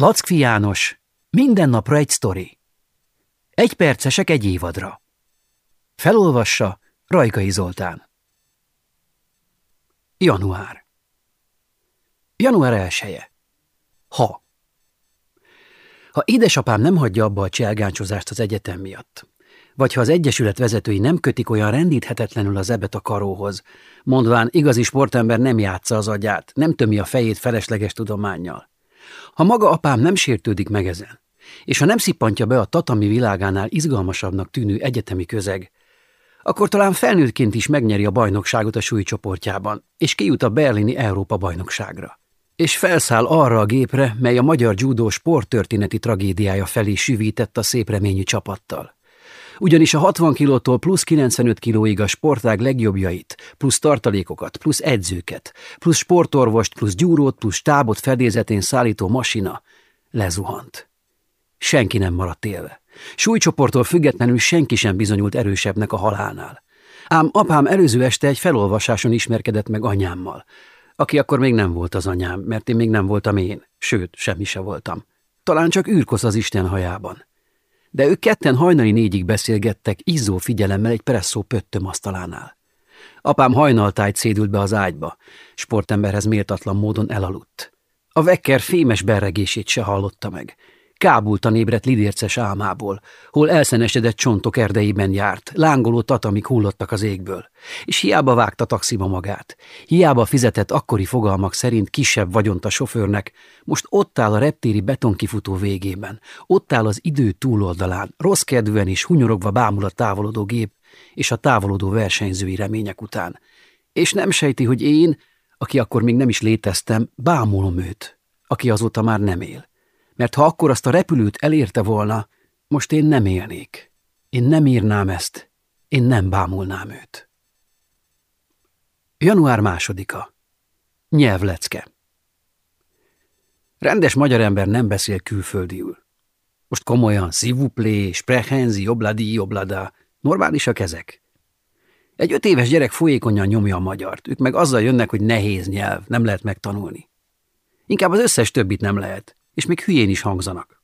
Lackfi János, minden napra egy sztori. Egy percesek egy évadra. Felolvassa Rajkai Zoltán. Január. Január elsője. Ha. Ha édesapám nem hagyja abba a cselgáncsozást az egyetem miatt, vagy ha az egyesület vezetői nem kötik olyan rendíthetetlenül az ebet a karóhoz, mondván igazi sportember nem játsza az agyát, nem tömi a fejét felesleges tudományjal, ha maga apám nem sértődik meg ezen, és ha nem szippantja be a tatami világánál izgalmasabbnak tűnő egyetemi közeg, akkor talán felnőttként is megnyeri a bajnokságot a súlycsoportjában, és kijut a berlini Európa bajnokságra. És felszáll arra a gépre, mely a magyar judó sporttörténeti tragédiája felé süvített a szép reményű csapattal ugyanis a 60 kilótól plusz 95 kilóig a sportág legjobbjait, plusz tartalékokat, plusz edzőket, plusz sportorvost, plusz gyúrót, plusz stábot fedélzetén szállító masina lezuhant. Senki nem maradt élve. Súlycsoporttól függetlenül senki sem bizonyult erősebbnek a halálnál. Ám apám előző este egy felolvasáson ismerkedett meg anyámmal, aki akkor még nem volt az anyám, mert én még nem voltam én, sőt, semmi se voltam. Talán csak űrkosz az Isten hajában de ők ketten hajnali négyig beszélgettek izzó figyelemmel egy presszó pöttöm asztalánál. Apám hajnaltájt szédült be az ágyba, sportemberhez méltatlan módon elaludt. A vekker fémes berregését se hallotta meg, kábultan ébredt lidérces álmából, hol elszenesedett csontok erdeiben járt, lángoló tatamik hullottak az égből, és hiába vágta taxiba magát, hiába fizetett akkori fogalmak szerint kisebb vagyont a sofőrnek, most ott áll a reptéri betonkifutó végében, ott áll az idő túloldalán, rossz kedvűen és hunyorogva bámul a távolodó gép és a távolodó versenyzői remények után, és nem sejti, hogy én, aki akkor még nem is léteztem, bámulom őt, aki azóta már nem él mert ha akkor azt a repülőt elérte volna, most én nem élnék. Én nem írnám ezt, én nem bámulnám őt. Január másodika. Nyelvlecke. Rendes magyar ember nem beszél külföldiül. Most komolyan, szivuplé, sprehenzi, obladi, oblada, normálisak ezek. Egy öt éves gyerek folyékonyan nyomja a magyart, ők meg azzal jönnek, hogy nehéz nyelv, nem lehet megtanulni. Inkább az összes többit nem lehet és még hülyén is hangzanak.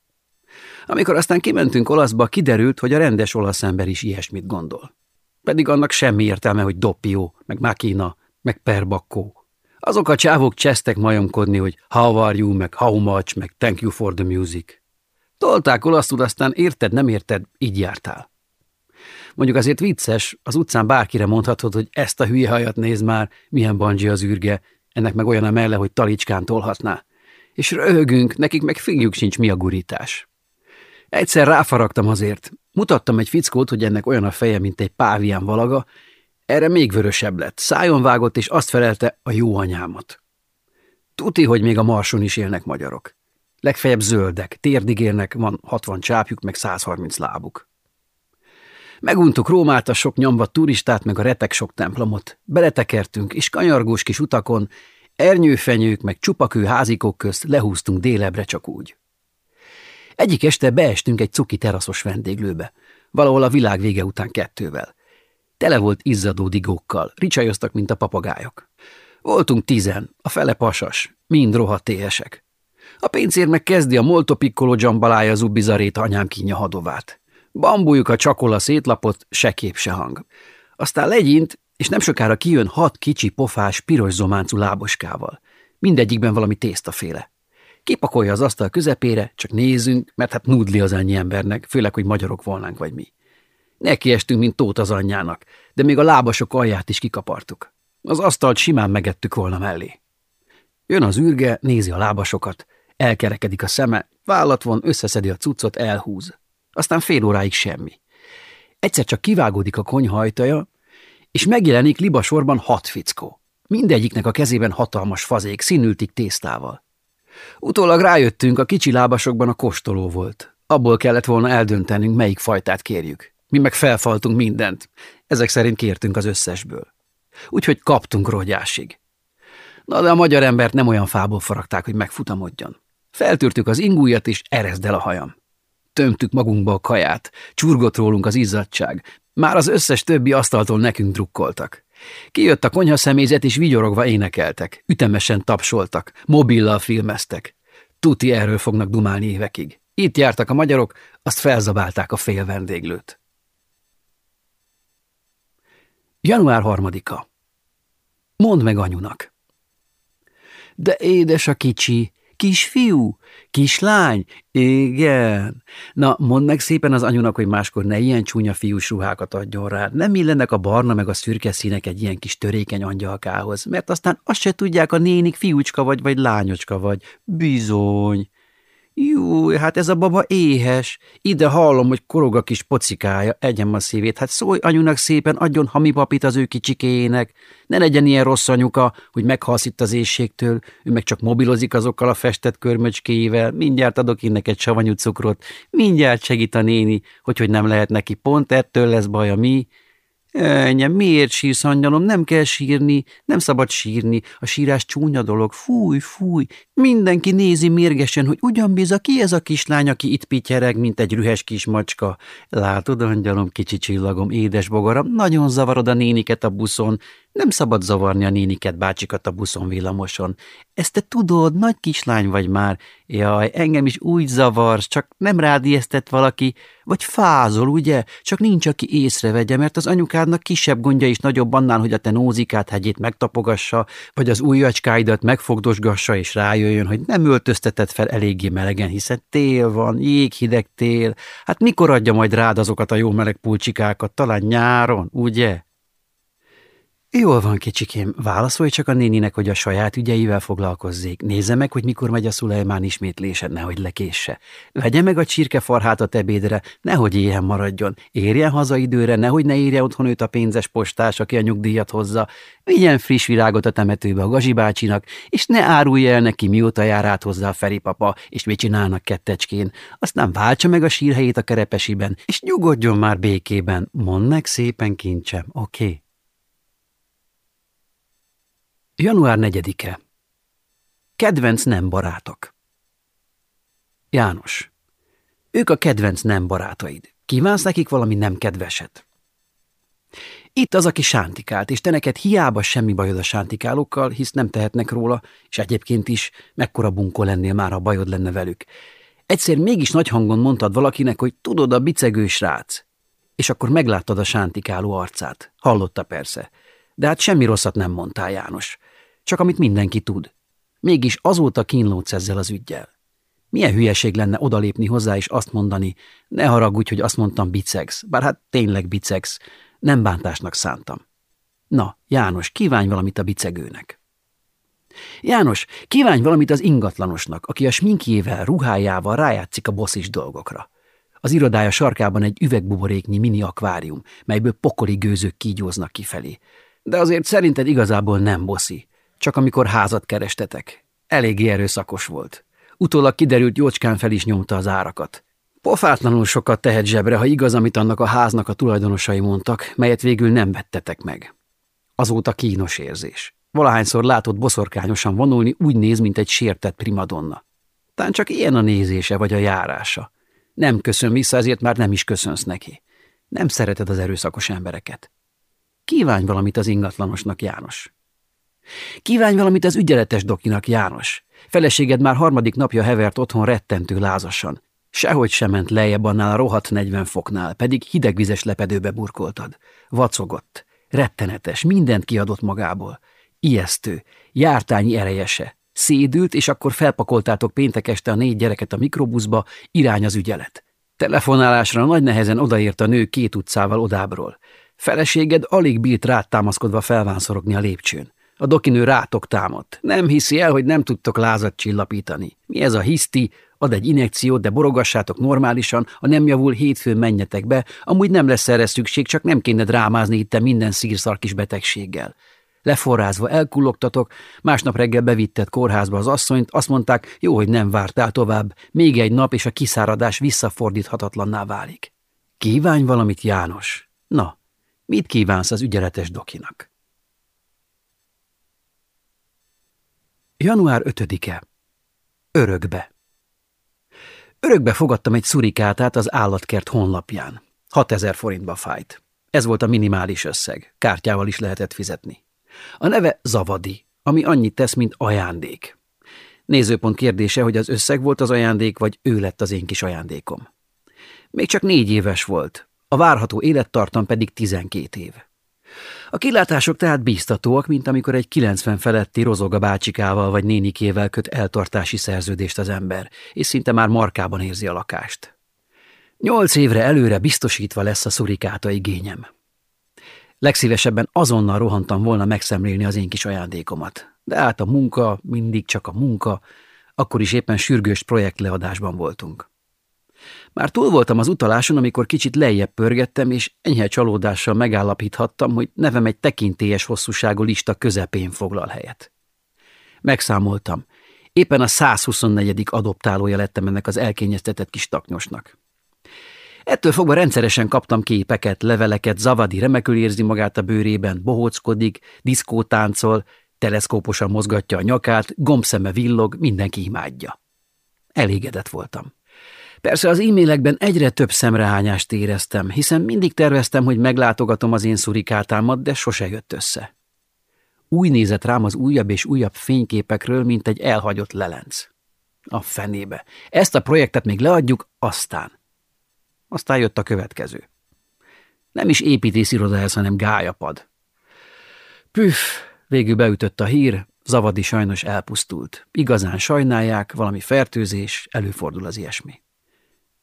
Amikor aztán kimentünk olaszba, kiderült, hogy a rendes olasz ember is ilyesmit gondol. Pedig annak semmi értelme, hogy doppió, meg makina, meg perbakkó. Azok a csávok csesztek majomkodni, hogy how are you, meg how much, meg thank you for the music. Tolták olaszul, aztán érted, nem érted, így jártál. Mondjuk azért vicces, az utcán bárkire mondhatod, hogy ezt a hülye hajat néz már, milyen bungee az űrge, ennek meg olyan a melle, hogy talicskán tolhatná és röhögünk, nekik meg fingjuk sincs mi a gurítás. Egyszer ráfaragtam azért. Mutattam egy fickót, hogy ennek olyan a feje, mint egy pávián valaga, erre még vörösebb lett. Szájon vágott, és azt felelte a jó anyámat. Tuti, hogy még a marson is élnek magyarok. Legfeljebb zöldek, térdig élnek, van 60 csápjuk, meg 130 lábuk. Meguntuk Rómát, a sok nyomva turistát, meg a retek sok templomot. Beletekertünk, és kanyargós kis utakon Ernyőfenyők meg csupakő házikok közt lehúztunk délebre csak úgy. Egyik este beestünk egy cuki teraszos vendéglőbe, valahol a világ vége után kettővel. Tele volt izzadó digókkal, ricsajoztak, mint a papagájok. Voltunk tizen, a fele pasas, mind rohadt éhesek. A pénzér meg kezdi a molto piccolo dzsambalája zubizarét anyám kínja hadovát. Bambuljuk a csakola szétlapot, se kép, se hang. Aztán legyint, és nem sokára kijön hat kicsi pofás, piros zománcú láboskával. Mindegyikben valami tésztaféle. Kipakolja az asztal közepére, csak nézünk, mert hát nudli az annyi embernek, főleg, hogy magyarok volnánk vagy mi. Neki estünk, mint tót az anyjának, de még a lábasok alját is kikapartuk. Az asztalt simán megettük volna mellé. Jön az űrge, nézi a lábasokat, elkerekedik a szeme, vállat von, összeszedi a cuccot, elhúz. Aztán fél óráig semmi. Egyszer csak kivágódik a konyhajtaja, és megjelenik libasorban hat fickó. Mindegyiknek a kezében hatalmas fazék, színültik tésztával. Utólag rájöttünk, a kicsi lábasokban a kostoló volt. Abból kellett volna eldöntenünk, melyik fajtát kérjük. Mi meg felfaltunk mindent. Ezek szerint kértünk az összesből. Úgyhogy kaptunk rogyásig. Na de a magyar embert nem olyan fából faragták, hogy megfutamodjon. Feltűrtük az ingújat, és erezd el a hajam. Tömtük magunkba a kaját, csurgott rólunk az izzadság, már az összes többi asztaltól nekünk drukkoltak. Kijött a konyha személyzet, és vigyorogva énekeltek, ütemesen tapsoltak, mobillal filmeztek. Tuti erről fognak dumálni évekig. Itt jártak a magyarok, azt felzabálták a fél vendéglőt. Január harmadika. Mondd meg anyunak. De édes a kicsi, kisfiú, kislány, igen. Na, mondd meg szépen az anyunak, hogy máskor ne ilyen csúnya fiús ruhákat adjon rá. Nem illenek a barna meg a szürke színek egy ilyen kis törékeny angyalkához, mert aztán azt se tudják, a nénik fiúcska vagy, vagy lányocska vagy. Bizony. Jú, hát ez a baba éhes. Ide hallom, hogy korog a kis pocikája, egyem a szívét. Hát szólj anyunak szépen, adjon hamipapit az ő kicsikének. Ne legyen ilyen rossz anyuka, hogy meghalsz itt az éjségtől. Ő meg csak mobilozik azokkal a festett körmöcskéivel. Mindjárt adok én neked savanyú cukrot. Mindjárt segít a néni, hogy hogy nem lehet neki. Pont ettől lesz baja mi. Ennyi, miért sírsz, angyalom? Nem kell sírni, nem szabad sírni. A sírás csúnya dolog. Fúj, fúj. Mindenki nézi mérgesen, hogy ugyan biza, ki ez a kislány, aki itt pityereg, mint egy rühes kis macska. Látod, angyalom, kicsi csillagom, édes bogaram, nagyon zavarod a néniket a buszon. Nem szabad zavarni a néniket, bácsikat a buszon villamoson. Ezt te tudod, nagy kislány vagy már. Jaj, engem is úgy zavarsz, csak nem rád valaki. Vagy fázol, ugye? Csak nincs, aki észrevegye, mert az anyukádnak kisebb gondja is nagyobb annál, hogy a te nózikát hegyét megtapogassa, vagy az ujjacskáidat megfogdosgassa és rájöjjön, hogy nem öltöztetett fel eléggé melegen, hiszen tél van, jéghideg tél. Hát mikor adja majd rád azokat a jó meleg pulcsikákat? Talán nyáron, ugye? Jól van, kicsikém, válaszolj csak a néninek, hogy a saját ügyeivel foglalkozzék. Nézze meg, hogy mikor megy a Szulajmán ismétlése, nehogy lekésse. Vegye meg a csirkefarhát a tebédre, nehogy éhen maradjon. Érjen haza időre, nehogy ne érje otthon őt a pénzes postás, aki a nyugdíjat hozza. Vigyen friss virágot a temetőbe a gazsibácsinak, és ne árulja el neki, mióta jár át hozzá a Feri papa, és mit csinálnak kettecskén. Aztán váltsa meg a sírhelyét a kerepesiben, és nyugodjon már békében. Mondd meg szépen, kincsem, oké? Okay? Január 4-e. Kedvenc nem barátok. János. Ők a kedvenc nem barátaid. Kívánsz nekik valami nem kedveset? Itt az, aki sántikált, és te neked hiába semmi bajod a sántikálókkal, hisz nem tehetnek róla, és egyébként is mekkora bunkó lennél már, ha bajod lenne velük. Egyszer mégis nagy hangon mondtad valakinek, hogy tudod a bicegő srác, és akkor megláttad a sántikáló arcát. Hallotta persze. De hát semmi rosszat nem mondtál, János. Csak amit mindenki tud. Mégis azóta kínlódsz ezzel az ügyjel. Milyen hülyeség lenne odalépni hozzá és azt mondani, ne haragudj, hogy azt mondtam bicegsz, bár hát tényleg bicegsz, nem bántásnak szántam. Na, János, kívánj valamit a bicegőnek. János, kívánj valamit az ingatlanosnak, aki a sminkjével, ruhájával rájátszik a bosszis dolgokra. Az irodája sarkában egy üvegbuboréknyi mini akvárium, melyből pokoli gőzök kígyóznak kifelé. De azért szerinted igazából nem boszi. Csak amikor házat kerestetek. Eléggé erőszakos volt. Utólag kiderült, jócskán fel is nyomta az árakat. Pofátlanul sokat tehet zsebre, ha igaz, amit annak a háznak a tulajdonosai mondtak, melyet végül nem vettetek meg. Azóta kínos érzés. Valahányszor látott boszorkányosan vonulni, úgy néz, mint egy sértett primadonna. Tán csak ilyen a nézése vagy a járása. Nem köszön vissza, ezért már nem is köszönsz neki. Nem szereted az erőszakos embereket. Kívánj valamit az ingatlanosnak, János. Kívánj valamit az ügyeletes dokinak, János. Feleséged már harmadik napja hevert otthon rettentő lázasan. Sehogy sem ment lejjebb annál a rohadt 40 foknál, pedig hidegvizes lepedőbe burkoltad. Vacogott. Rettenetes, mindent kiadott magából. Ijesztő, jártányi erejese. Szédült, és akkor felpakoltátok péntek este a négy gyereket a mikrobuszba, irány az ügyelet. Telefonálásra nagy nehezen odaért a nő két utcával odábról. Feleséged alig bírt rád támaszkodva felvánszorogni a lépcsőn. A dokinő rátok támadt. Nem hiszi el, hogy nem tudtok lázat csillapítani. Mi ez a hiszti? Ad egy injekciót, de borogassátok normálisan, a nem javul hétfőn menjetek be, amúgy nem lesz erre szükség, csak nem kéne drámázni itt minden szírszar kis betegséggel. Leforrázva elkullogtatok, másnap reggel bevitted kórházba az asszonyt, azt mondták, jó, hogy nem vártál tovább, még egy nap, és a kiszáradás visszafordíthatatlanná válik. Kívánj valamit, János? Na, mit kívánsz az ügyeletes dokinak? Január 5-e. Örökbe. Örökbe fogadtam egy szurikátát az állatkert honlapján. 6000 forintba fájt. Ez volt a minimális összeg. Kártyával is lehetett fizetni. A neve Zavadi, ami annyit tesz, mint ajándék. Nézőpont kérdése, hogy az összeg volt az ajándék, vagy ő lett az én kis ajándékom. Még csak négy éves volt, a várható élettartam pedig tizenkét év. A kilátások tehát bíztatóak, mint amikor egy 90 feletti rozoga bácsikával vagy nénikével köt eltartási szerződést az ember, és szinte már markában érzi a lakást. Nyolc évre előre biztosítva lesz a szurikáta igényem. Legszívesebben azonnal rohantam volna megszemlélni az én kis ajándékomat. De hát a munka, mindig csak a munka, akkor is éppen sürgős projektleadásban voltunk. Már túl voltam az utaláson, amikor kicsit lejjebb pörgettem, és enyhe csalódással megállapíthattam, hogy nevem egy tekintélyes hosszúságú lista közepén foglal helyet. Megszámoltam. Éppen a 124. adoptálója lettem ennek az elkényeztetett kis taknyosnak. Ettől fogva rendszeresen kaptam képeket, leveleket, Zavadi remekül érzi magát a bőrében, bohóckodik, diszkótáncol, teleszkóposan mozgatja a nyakát, gombszeme villog, mindenki imádja. Elégedett voltam. Persze az e-mailekben egyre több szemrehányást éreztem, hiszen mindig terveztem, hogy meglátogatom az én szurikátámat, de sose jött össze. Új nézett rám az újabb és újabb fényképekről, mint egy elhagyott lelenc. A fenébe. Ezt a projektet még leadjuk, aztán. Aztán jött a következő. Nem is építésziroda ez, hanem gályapad. Püff, végül beütött a hír, Zavadi sajnos elpusztult. Igazán sajnálják, valami fertőzés, előfordul az ilyesmi.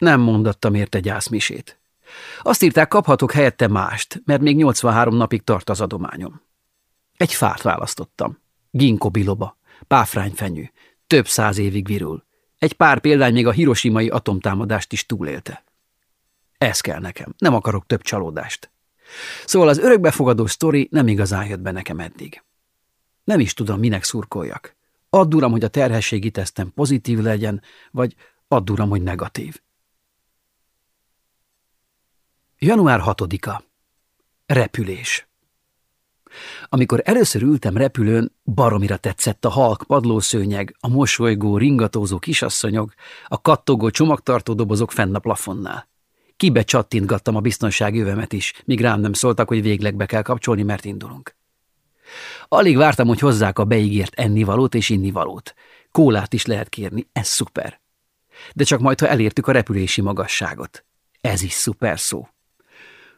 Nem mondattam érte gyászmisét. Azt írták, kaphatok helyette mást, mert még 83 napig tart az adományom. Egy fát választottam. Ginkgo biloba, páfrányfenyő, több száz évig virul. Egy pár példány még a hiroshimai atomtámadást is túlélte. Ez kell nekem, nem akarok több csalódást. Szóval az örökbefogadó sztori nem igazán jött be nekem eddig. Nem is tudom, minek szurkoljak. Add uram, hogy a terhességi tesztem pozitív legyen, vagy add uram, hogy negatív. Január 6-a. Repülés. Amikor először ültem repülőn, baromira tetszett a halk padlószőnyeg, a mosolygó, ringatózó kisasszonyok, a kattogó csomagtartó dobozok fenn a plafonnál. Kibe csattintgattam a biztonsági övemet is, míg rám nem szóltak, hogy végleg be kell kapcsolni, mert indulunk. Alig vártam, hogy hozzák a beígért ennivalót és innivalót. Kólát is lehet kérni, ez szuper. De csak majd, ha elértük a repülési magasságot. Ez is szuper szó.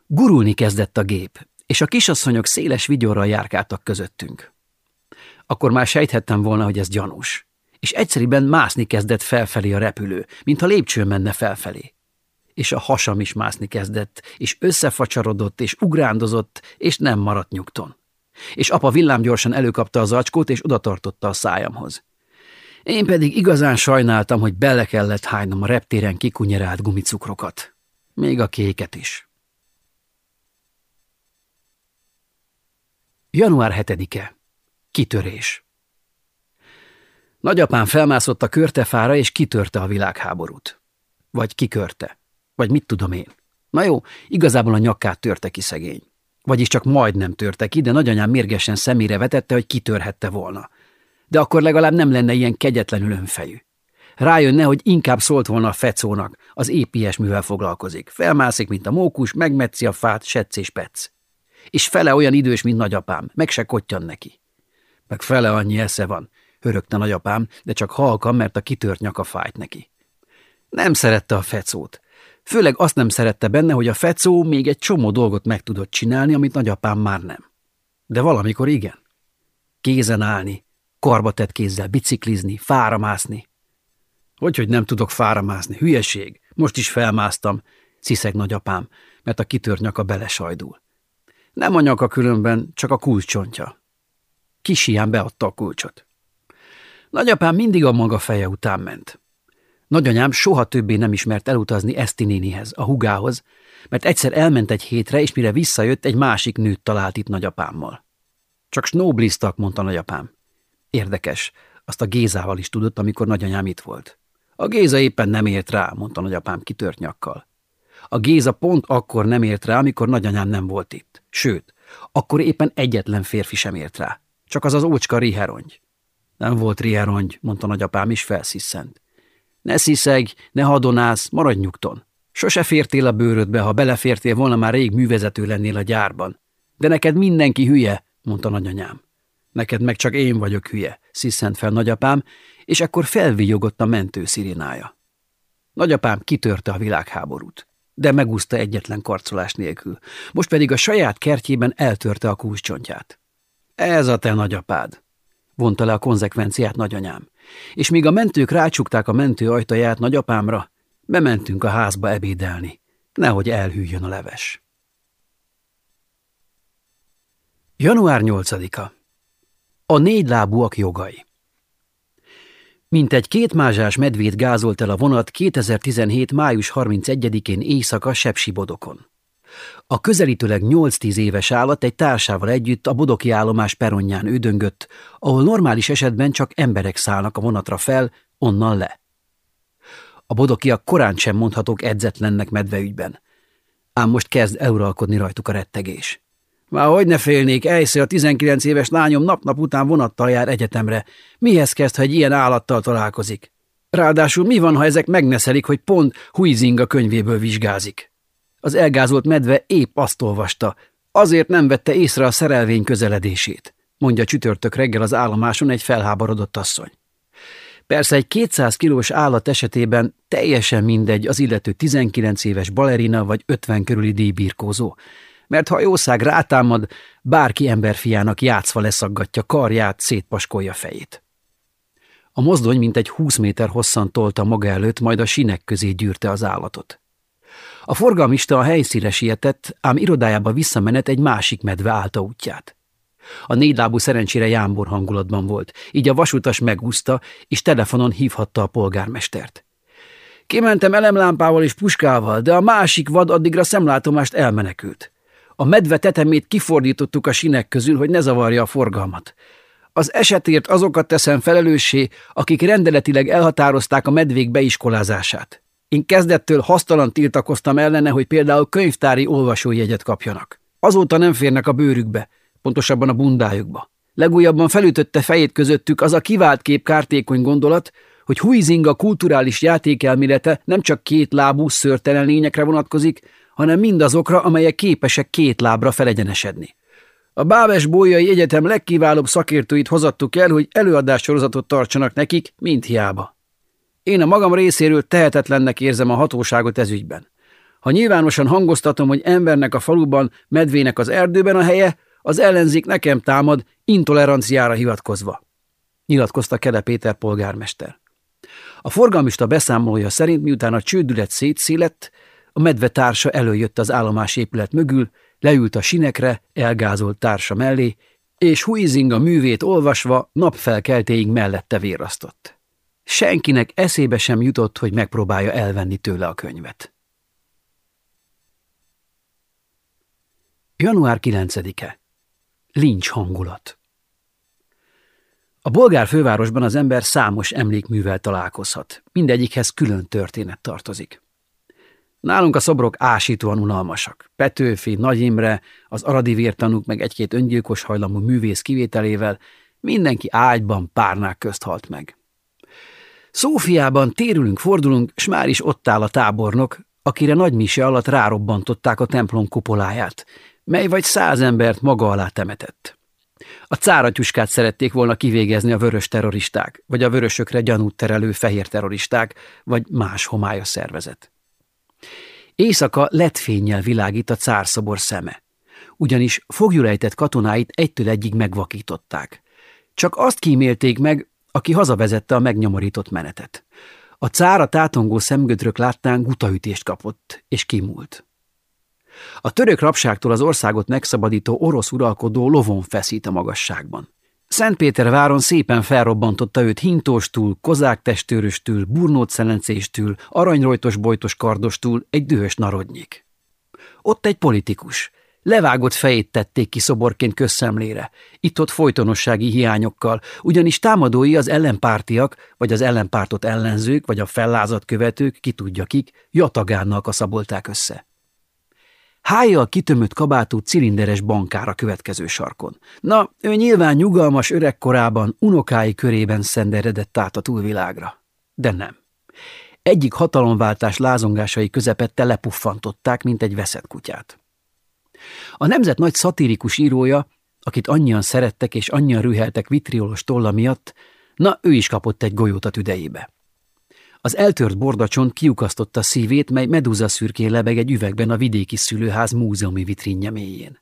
Gurulni kezdett a gép, és a kisasszonyok széles vigyorral járkáltak közöttünk. Akkor már sejthettem volna, hogy ez gyanús. És egyszeriben mászni kezdett felfelé a repülő, mintha lépcsőn menne felfelé. És a hasam is mászni kezdett, és összefacsarodott, és ugrándozott, és nem maradt nyugton. És apa villámgyorsan előkapta az acskót, és odatartotta a szájamhoz. Én pedig igazán sajnáltam, hogy bele kellett hánynom a reptéren kikunyerált gumicukrokat. Még a kéket is. Január 7-e. Kitörés. Nagyapám felmászott a körtefára, és kitörte a világháborút. Vagy kikörte. Vagy mit tudom én. Na jó, igazából a nyakát törte ki szegény. Vagyis csak majdnem törte ki, de nagyanyám mérgesen szemére vetette, hogy kitörhette volna. De akkor legalább nem lenne ilyen kegyetlenül önfejű. Rájönne, hogy inkább szólt volna a fecónak, az épp ilyesmivel foglalkozik. Felmászik, mint a mókus, megmetszi a fát, setsz és petsz és fele olyan idős, mint nagyapám, meg se kottyan neki. Meg fele annyi esze van, hörögte nagyapám, de csak halkan, mert a kitört nyaka fájt neki. Nem szerette a fecót. Főleg azt nem szerette benne, hogy a fecó még egy csomó dolgot meg tudott csinálni, amit nagyapám már nem. De valamikor igen. Kézen állni, karba tett kézzel biciklizni, fára mászni. Hogy nem tudok fára mászni, hülyeség. Most is felmásztam, sziszeg nagyapám, mert a kitört nyaka belesajdul. Nem a nyaka különben, csak a kulcsontja. Kis ilyen beadta a kulcsot. Nagyapám mindig a maga feje után ment. Nagyanyám soha többé nem ismert elutazni Eszti nénihez, a hugához, mert egyszer elment egy hétre, és mire visszajött, egy másik nőt talált itt nagyapámmal. Csak snóbliztak, mondta nagyapám. Érdekes, azt a Gézával is tudott, amikor nagyanyám itt volt. A Géza éppen nem ért rá, mondta nagyapám kitört nyakkal. A Géza pont akkor nem ért rá, amikor nagyanyám nem volt itt. Sőt, akkor éppen egyetlen férfi sem ért rá. Csak az az ócska riherongy. Nem volt riherongy, mondta nagyapám, is felsziszent. Ne sziszeg, ne hadonász, maradj nyugton. Sose fértél a bőrödbe, ha belefértél volna, már rég művezető lennél a gyárban. De neked mindenki hülye, mondta nagyanyám. Neked meg csak én vagyok hülye, sziszent fel nagyapám, és akkor felvigyogott a mentő szirénája. Nagyapám kitörte a világháborút, de megúszta egyetlen karcolás nélkül, most pedig a saját kertjében eltörte a kúscsontját. Ez a te nagyapád, vonta le a konzekvenciát nagyanyám, és míg a mentők rácsukták a mentő ajtaját nagyapámra, bementünk a házba ebédelni, nehogy elhűljön a leves. Január 8-a. A négy lábúak jogai. Mint egy kétmázsás medvét gázolt el a vonat 2017. május 31-én éjszaka Sepsi-bodokon. A közelítőleg 8-10 éves állat egy társával együtt a bodoki állomás peronján ődöngött, ahol normális esetben csak emberek szállnak a vonatra fel, onnan le. A bodokiak korán sem mondhatók edzetlennek medveügyben. Ám most kezd eluralkodni rajtuk a rettegés. Már hogy ne félnék, Ejsze a 19 éves lányom nap-nap után vonattal jár egyetemre. Mihez kezd, ha egy ilyen állattal találkozik? Ráadásul mi van, ha ezek megneszelik, hogy pont Huizing a könyvéből vizsgázik? Az elgázolt medve épp azt olvasta, azért nem vette észre a szerelvény közeledését, mondja csütörtök reggel az állomáson egy felháborodott asszony. Persze egy 200 kilós állat esetében teljesen mindegy az illető 19 éves balerina vagy 50 körüli díjbirkózó, mert ha a jószág rátámad, bárki emberfiának játszva leszaggatja karját, szétpaskolja fejét. A mozdony mintegy 20 méter hosszan tolta maga előtt, majd a sinek közé gyűrte az állatot. A forgalmista a helyszíre sietett, ám irodájába visszamenet egy másik medve állta útját. A négylábú szerencsére jámbor hangulatban volt, így a vasutas megúszta, és telefonon hívhatta a polgármestert. Kimentem elemlámpával és puskával, de a másik vad addigra szemlátomást elmenekült. A medve tetemét kifordítottuk a sinek közül, hogy ne zavarja a forgalmat. Az esetért azokat teszem felelőssé, akik rendeletileg elhatározták a medvék beiskolázását. Én kezdettől hasztalan tiltakoztam ellene, hogy például könyvtári olvasójegyet kapjanak. Azóta nem férnek a bőrükbe, pontosabban a bundájukba. Legújabban felütötte fejét közöttük az a kivált kép kártékony gondolat, hogy Huizinga kulturális játékelmélete nem csak két lábú szörtelen lényekre vonatkozik, hanem mindazokra, amelyek képesek két lábra felegyenesedni. A Báves Bójai Egyetem legkiválóbb szakértőit hozattuk el, hogy előadássorozatot tartsanak nekik, mint hiába. Én a magam részéről tehetetlennek érzem a hatóságot ezügyben. Ha nyilvánosan hangoztatom, hogy embernek a faluban, medvének az erdőben a helye, az ellenzék nekem támad, intoleranciára hivatkozva. Nyilatkozta Kele Péter polgármester. A forgalmista beszámolója szerint, miután a csődület szétszélett, a medve társa előjött az állomás épület mögül, leült a sinekre, elgázolt társa mellé, és Huizing a művét olvasva napfelkeltéig mellette vérasztott. Senkinek eszébe sem jutott, hogy megpróbálja elvenni tőle a könyvet. Január 9-e. Lincs hangulat. A bolgár fővárosban az ember számos emlékművel találkozhat. Mindegyikhez külön történet tartozik. Nálunk a szobrok ásítóan unalmasak. Petőfi, Nagy Imre, az aradi vértanúk meg egy-két öngyilkos hajlamú művész kivételével mindenki ágyban párnák közt halt meg. Szófiában térülünk, fordulunk, s már is ott áll a tábornok, akire nagy mise alatt rárobbantották a templom kupoláját, mely vagy száz embert maga alá temetett. A cáratyuskát szerették volna kivégezni a vörös terroristák, vagy a vörösökre gyanút terelő fehér terroristák, vagy más homályos szervezet. Éjszaka lett fényjel világít a cárszobor szeme, ugyanis fogjulejtett katonáit egytől egyig megvakították. Csak azt kímélték meg, aki hazavezette a megnyomorított menetet. A cára tátongó szemgödrök láttán gutaütést kapott, és kimúlt. A török rabságtól az országot megszabadító orosz uralkodó lovon feszít a magasságban. Szentpéterváron szépen felrobbantotta őt hintóstól, kozák testőröstől, burnót aranyrojtos bojtos kardostól egy dühös narodnyik. Ott egy politikus. Levágott fejét tették ki szoborként közszemlére, itt-ott folytonossági hiányokkal, ugyanis támadói az ellenpártiak, vagy az ellenpártot ellenzők, vagy a fellázadt követők, ki tudja kik, jatagánnal kaszabolták össze. Hájjal kitömött kabátú cilinderes bankára következő sarkon. Na, ő nyilván nyugalmas öregkorában, unokái körében szenderedett át a túlvilágra. De nem. Egyik hatalomváltás lázongásai közepette lepuffantották, mint egy veszett kutyát. A nemzet nagy szatirikus írója, akit annyian szerettek és annyian rüheltek vitriolos tolla miatt, na ő is kapott egy golyót a tüdejébe. Az eltört bordacsont kiukasztotta szívét, mely medúza szürkén lebeg egy üvegben a vidéki szülőház múzeumi vitrínje mélyén.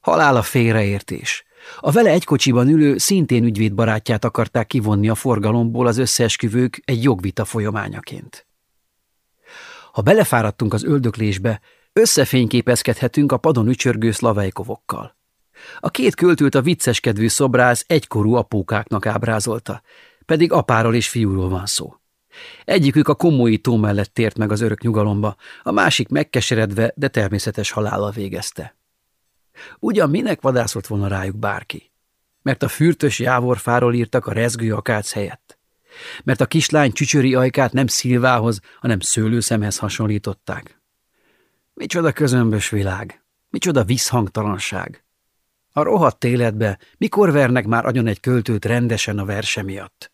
Halál a félreértés. A vele egy kocsiban ülő, szintén ügyvéd barátját akarták kivonni a forgalomból az összeesküvők egy jogvita folyamányaként. Ha belefáradtunk az öldöklésbe, összefényképezkedhetünk a padon ücsörgő szlavejkovokkal. A két költőt a vicceskedvű szobrász egykorú apókáknak ábrázolta, pedig apáról és fiúról van szó. Egyikük a komoly tó mellett tért meg az örök nyugalomba, a másik megkeseredve, de természetes halállal végezte. Ugyan minek vadászott volna rájuk bárki? Mert a fürtös jávorfáról írtak a rezgő akác helyett. Mert a kislány csücsöri ajkát nem szilvához, hanem szőlőszemhez hasonlították. Micsoda közömbös világ, micsoda visszhangtalanság. A rohadt életbe mikor vernek már agyon egy költőt rendesen a verse miatt?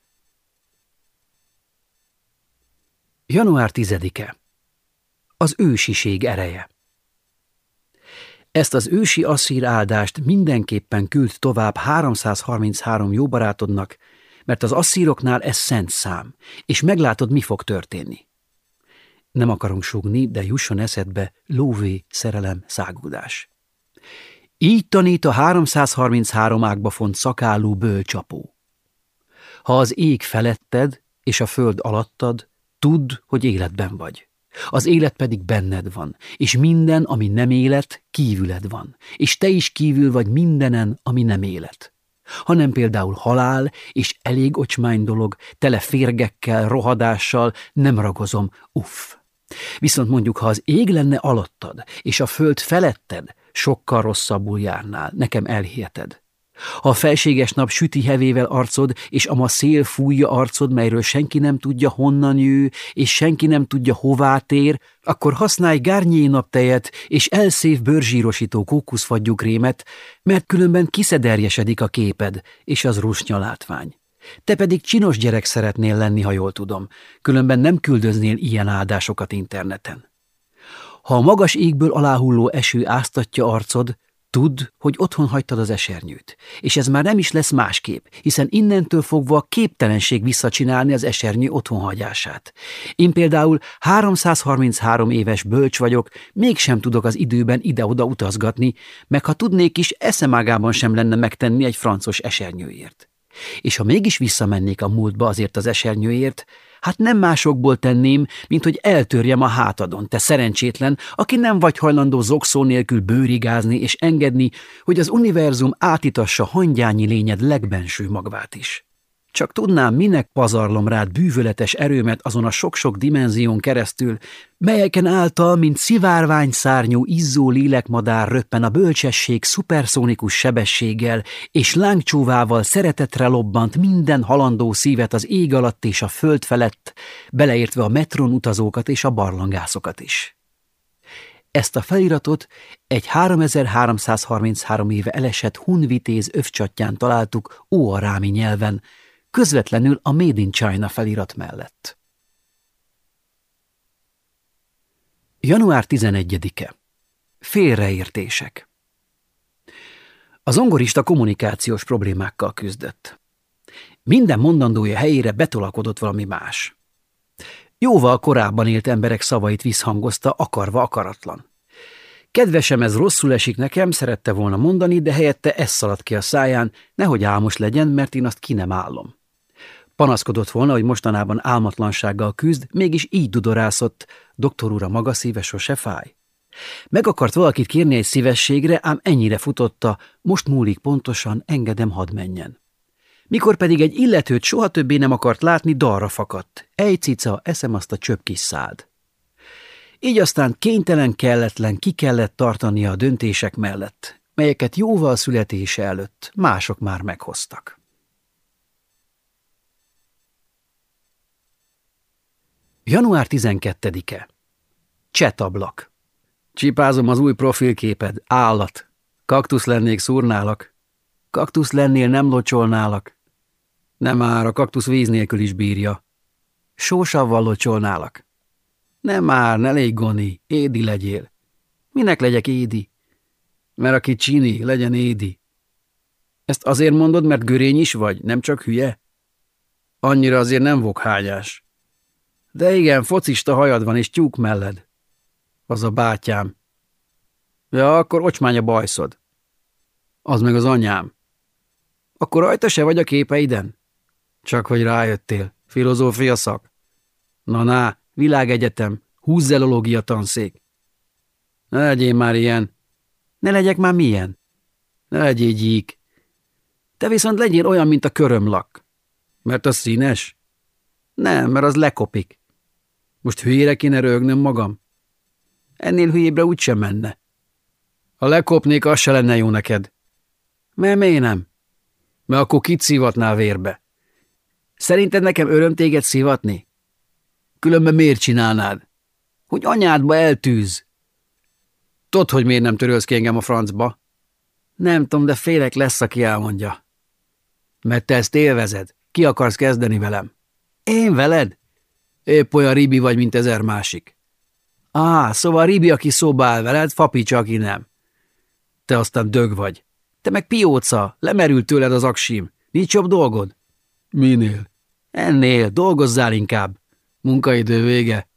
Január 10-e. Az ősiség ereje. Ezt az ősi asszír áldást mindenképpen küld tovább 333 jó barátodnak, mert az asszíroknál ez szent szám, és meglátod, mi fog történni. Nem akarunk sugni, de jusson eszedbe lóvé, szerelem, szágúdás. Így tanít a 333 ágba font szakálló bölcsapó. Ha az ég feletted és a föld alattad, tudd, hogy életben vagy. Az élet pedig benned van, és minden, ami nem élet, kívüled van, és te is kívül vagy mindenen, ami nem élet. Hanem például halál és elég ocsmány dolog, tele férgekkel, rohadással, nem ragozom, uff. Viszont mondjuk, ha az ég lenne alattad, és a föld feletted, sokkal rosszabbul járnál, nekem elhiheted. Ha a felséges nap süti hevével arcod, és ama szél fújja arcod, melyről senki nem tudja honnan jő, és senki nem tudja hová tér, akkor használj gárnyé naptejet és elszév bőrzsírosító kókuszfagyukrémet, mert különben kiszederjesedik a képed, és az rusnya látvány. Te pedig csinos gyerek szeretnél lenni, ha jól tudom, különben nem küldöznél ilyen áldásokat interneten. Ha a magas égből aláhulló eső áztatja arcod, Tudd, hogy otthon hagytad az esernyőt, és ez már nem is lesz másképp, hiszen innentől fogva képtelenség visszacsinálni az esernyő otthonhagyását. Én például 333 éves bölcs vagyok, mégsem tudok az időben ide-oda utazgatni, meg ha tudnék is, eszemágában sem lenne megtenni egy francos esernyőért. És ha mégis visszamennék a múltba azért az esernyőért, Hát nem másokból tenném, mint hogy eltörjem a hátadon, te szerencsétlen, aki nem vagy hajlandó zokszó nélkül bőrigázni és engedni, hogy az univerzum átitassa hangyányi lényed legbenső magvát is. Csak tudnám, minek pazarlom rád bűvöletes erőmet azon a sok-sok dimenzión keresztül, melyeken által, mint szivárvány szárnyú izzó lélekmadár röppen a bölcsesség szuperszónikus sebességgel, és lángcsúvával szeretetre lobbant minden halandó szívet az ég alatt és a föld felett, beleértve a metron utazókat és a barlangászokat is. Ezt a feliratot egy 3333 éve elesett hunvitéz övcsatján találtuk óarámi nyelven, közvetlenül a Made in China felirat mellett. Január 11-e. Félreértések. Az ongorista kommunikációs problémákkal küzdött. Minden mondandója helyére betolakodott valami más. Jóval korábban élt emberek szavait visszhangozta, akarva akaratlan. Kedvesem, ez rosszul esik nekem, szerette volna mondani, de helyette ez szaladt ki a száján, nehogy álmos legyen, mert én azt ki nem állom. Panaszkodott volna, hogy mostanában álmatlansággal küzd, mégis így dudorászott, doktor úr, a maga szíve sose fáj. Meg akart valakit kérni egy szívességre, ám ennyire futotta, most múlik pontosan, engedem, hadd menjen. Mikor pedig egy illetőt soha többé nem akart látni, dalra fakadt. Ej, cica, eszem azt a csöpp kis szád. Így aztán kénytelen, kelletlen ki kellett tartania a döntések mellett, melyeket jóval születése előtt mások már meghoztak. Január 12-e. Csetablak. Csipázom az új profilképed, állat. Kaktusz lennék, szúrnálak. Kaktusz lennél, nem locsolnálak. Nem már, a kaktusz víz nélkül is bírja. Sósavval locsolnálak. Nem már, ne légy goni, édi legyél. Minek legyek édi? Mert aki csini, legyen édi. Ezt azért mondod, mert görény is vagy, nem csak hülye? Annyira azért nem vokhányás. De igen, focista hajad van és tyúk melled. Az a bátyám. Ja, akkor ocsmány a bajszod. Az meg az anyám. Akkor rajta se vagy a képeiden? Csak hogy rájöttél. Filozófia szak. Na-na, világegyetem, húzzelológia tanszék. Ne legyél már ilyen. Ne legyek már milyen. Ne legyél gyík. Te viszont legyél olyan, mint a körömlak. Mert az színes? Nem, mert az lekopik. Most hülyére kéne rögnöm magam? Ennél hülyébre úgysem menne. Ha lekopnék, az se lenne jó neked. Mert miért nem? Mert akkor kit szívatnál vérbe? Szerinted nekem öröm téged szívatni? Különben miért csinálnád? Hogy anyádba eltűz. Tudod, hogy miért nem törölsz ki engem a francba? Nem tudom, de félek lesz, aki elmondja. Mert te ezt élvezed. Ki akarsz kezdeni velem? Én veled? Épp olyan ribi vagy, mint ezer másik. Á, szóval ribi, aki szóba áll veled, fapics, aki nem. Te aztán dög vagy. Te meg pióca, lemerült tőled az aksim. Nincs jobb dolgod? Minél? Ennél, dolgozzál inkább. Munkaidő vége.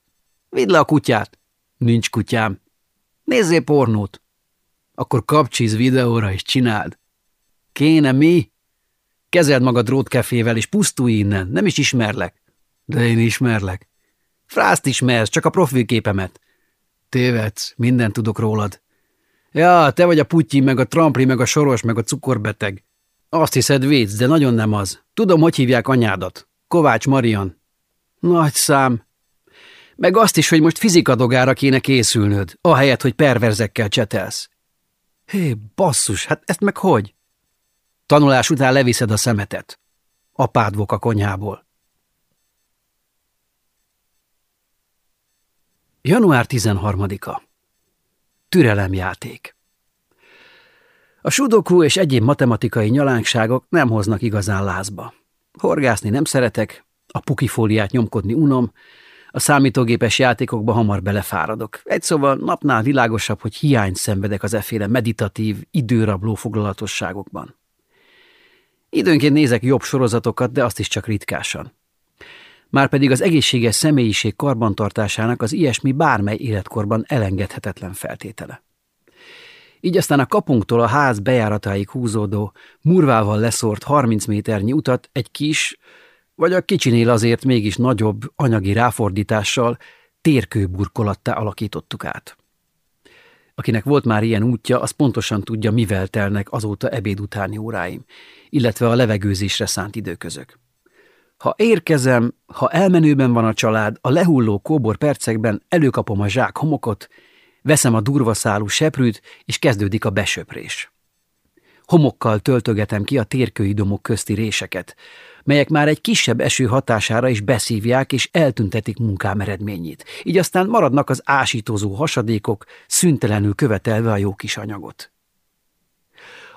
Vidd le a kutyát. Nincs kutyám. Nézzél pornót. Akkor kapcsiz videóra és csináld. Kéne mi? Kezeld magad drótkefével, és pusztulj innen, nem is ismerlek. De én ismerlek. Frászt ismersz, csak a profilképemet. Tévedsz, mindent tudok rólad. Ja, te vagy a Putyin, meg a Trampli, meg a Soros, meg a cukorbeteg. Azt hiszed védsz, de nagyon nem az. Tudom, hogy hívják anyádat. Kovács Marian. Nagy szám. Meg azt is, hogy most fizikadogára kéne készülnöd, ahelyett, hogy perverzekkel csetelsz. Hé, basszus, hát ezt meg hogy? Tanulás után leviszed a szemetet. Apád vok a konyhából. Január 13-a. Türelemjáték. A sudoku és egyéb matematikai nyalánkságok nem hoznak igazán lázba. Horgászni nem szeretek, a pukifóliát nyomkodni unom, a számítógépes játékokba hamar belefáradok. Egy szóval napnál világosabb, hogy hiányt szenvedek az efféle meditatív, időrabló foglalatosságokban. Időnként nézek jobb sorozatokat, de azt is csak ritkásan. Márpedig az egészséges személyiség karbantartásának az ilyesmi bármely életkorban elengedhetetlen feltétele. Így aztán a kapunktól a ház bejáratáig húzódó, murvával leszórt 30 méternyi utat egy kis, vagy a kicsinél azért mégis nagyobb anyagi ráfordítással térkőburkolattá alakítottuk át. Akinek volt már ilyen útja, az pontosan tudja, mivel telnek azóta ebéd utáni óráim, illetve a levegőzésre szánt időközök. Ha érkezem, ha elmenőben van a család, a lehulló kóbor percekben előkapom a zsák homokot, veszem a durva szálú seprűt, és kezdődik a besöprés. Homokkal töltögetem ki a térkői domok közti réseket, melyek már egy kisebb eső hatására is beszívják és eltüntetik munkám eredményét, így aztán maradnak az ásítozó hasadékok, szüntelenül követelve a jó kis anyagot.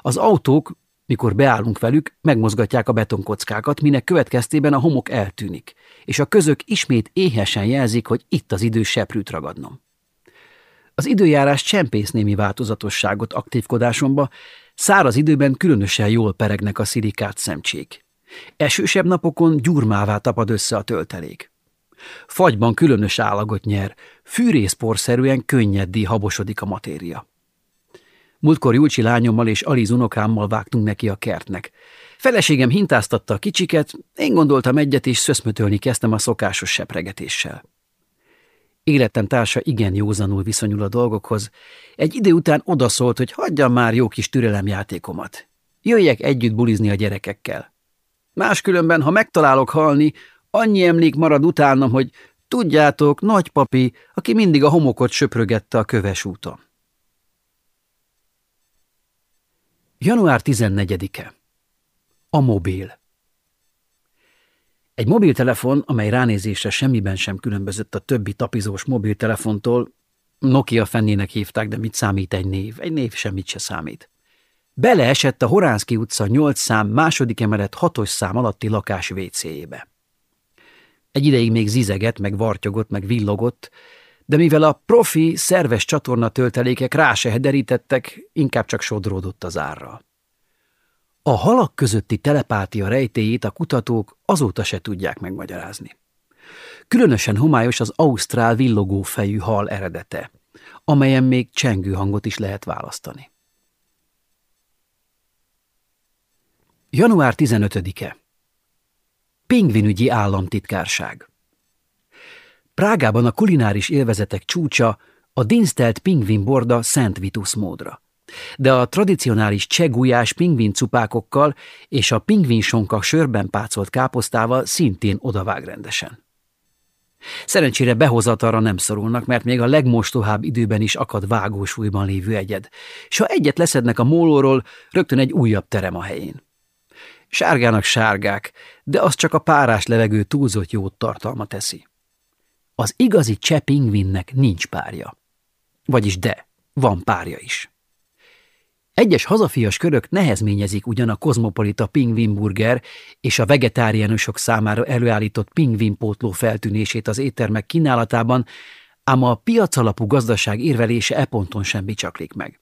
Az autók, mikor beállunk velük, megmozgatják a betonkockákat, minek következtében a homok eltűnik, és a közök ismét éhesen jelzik, hogy itt az idő seprűt ragadnom. Az időjárás csempész némi változatosságot aktívkodásomba, száraz időben különösen jól peregnek a szirikát szemcsék. Esősebb napokon gyurmává tapad össze a töltelék. Fagyban különös állagot nyer, fűrészporszerűen könnyeddi habosodik a matéria. Múltkor Julcsi lányommal és Aliz unokámmal vágtunk neki a kertnek. Feleségem hintáztatta a kicsiket, én gondoltam egyet, és szöszmötölni kezdtem a szokásos sepregetéssel. Életem társa igen józanul viszonyul a dolgokhoz. Egy idő után odaszólt, hogy hagyjam már jó kis türelemjátékomat. Jöjjek együtt bulizni a gyerekekkel. Máskülönben, ha megtalálok halni, annyi emlék marad utánam, hogy tudjátok, nagypapi, aki mindig a homokot söprögette a köves úton. Január 14-e. A mobil. Egy mobiltelefon, amely ránézésre semmiben sem különbözött a többi tapizós mobiltelefontól, Nokia fennének hívták, de mit számít egy név? Egy név semmit se számít. Beleesett a Horánszki utca 8 szám második emelet hatos szám alatti lakás WC-jébe. Egy ideig még zizegett, meg vartyogott, meg villogott, de mivel a profi, szerves csatorna töltelékek rá se hederítettek, inkább csak sodródott az árral. A halak közötti telepátia rejtéjét a kutatók azóta se tudják megmagyarázni. Különösen homályos az ausztrál villogó fejű hal eredete, amelyen még csengő hangot is lehet választani. Január 15-e Pingvinügyi államtitkárság Prágában a kulináris élvezetek csúcsa a dinsztelt pingvinborda Szent Vitus módra. De a tradicionális csegújás pingvincupákokkal és a pingvinsonka sörben pácolt káposztával szintén odavág rendesen. Szerencsére behozatalra nem szorulnak, mert még a legmostohább időben is akad vágósúlyban lévő egyed, és ha egyet leszednek a mólóról, rögtön egy újabb terem a helyén. Sárgának sárgák, de az csak a párás levegő túlzott jót tartalma teszi. Az igazi cseh pingvinnek nincs párja. Vagyis de, van párja is. Egyes hazafias körök nehezményezik ugyan a kozmopolita pingvinburger és a vegetáriánusok számára előállított pingvinpótló feltűnését az éttermek kínálatában, ám a piacalapú gazdaság érvelése e ponton sem bicsaklik meg.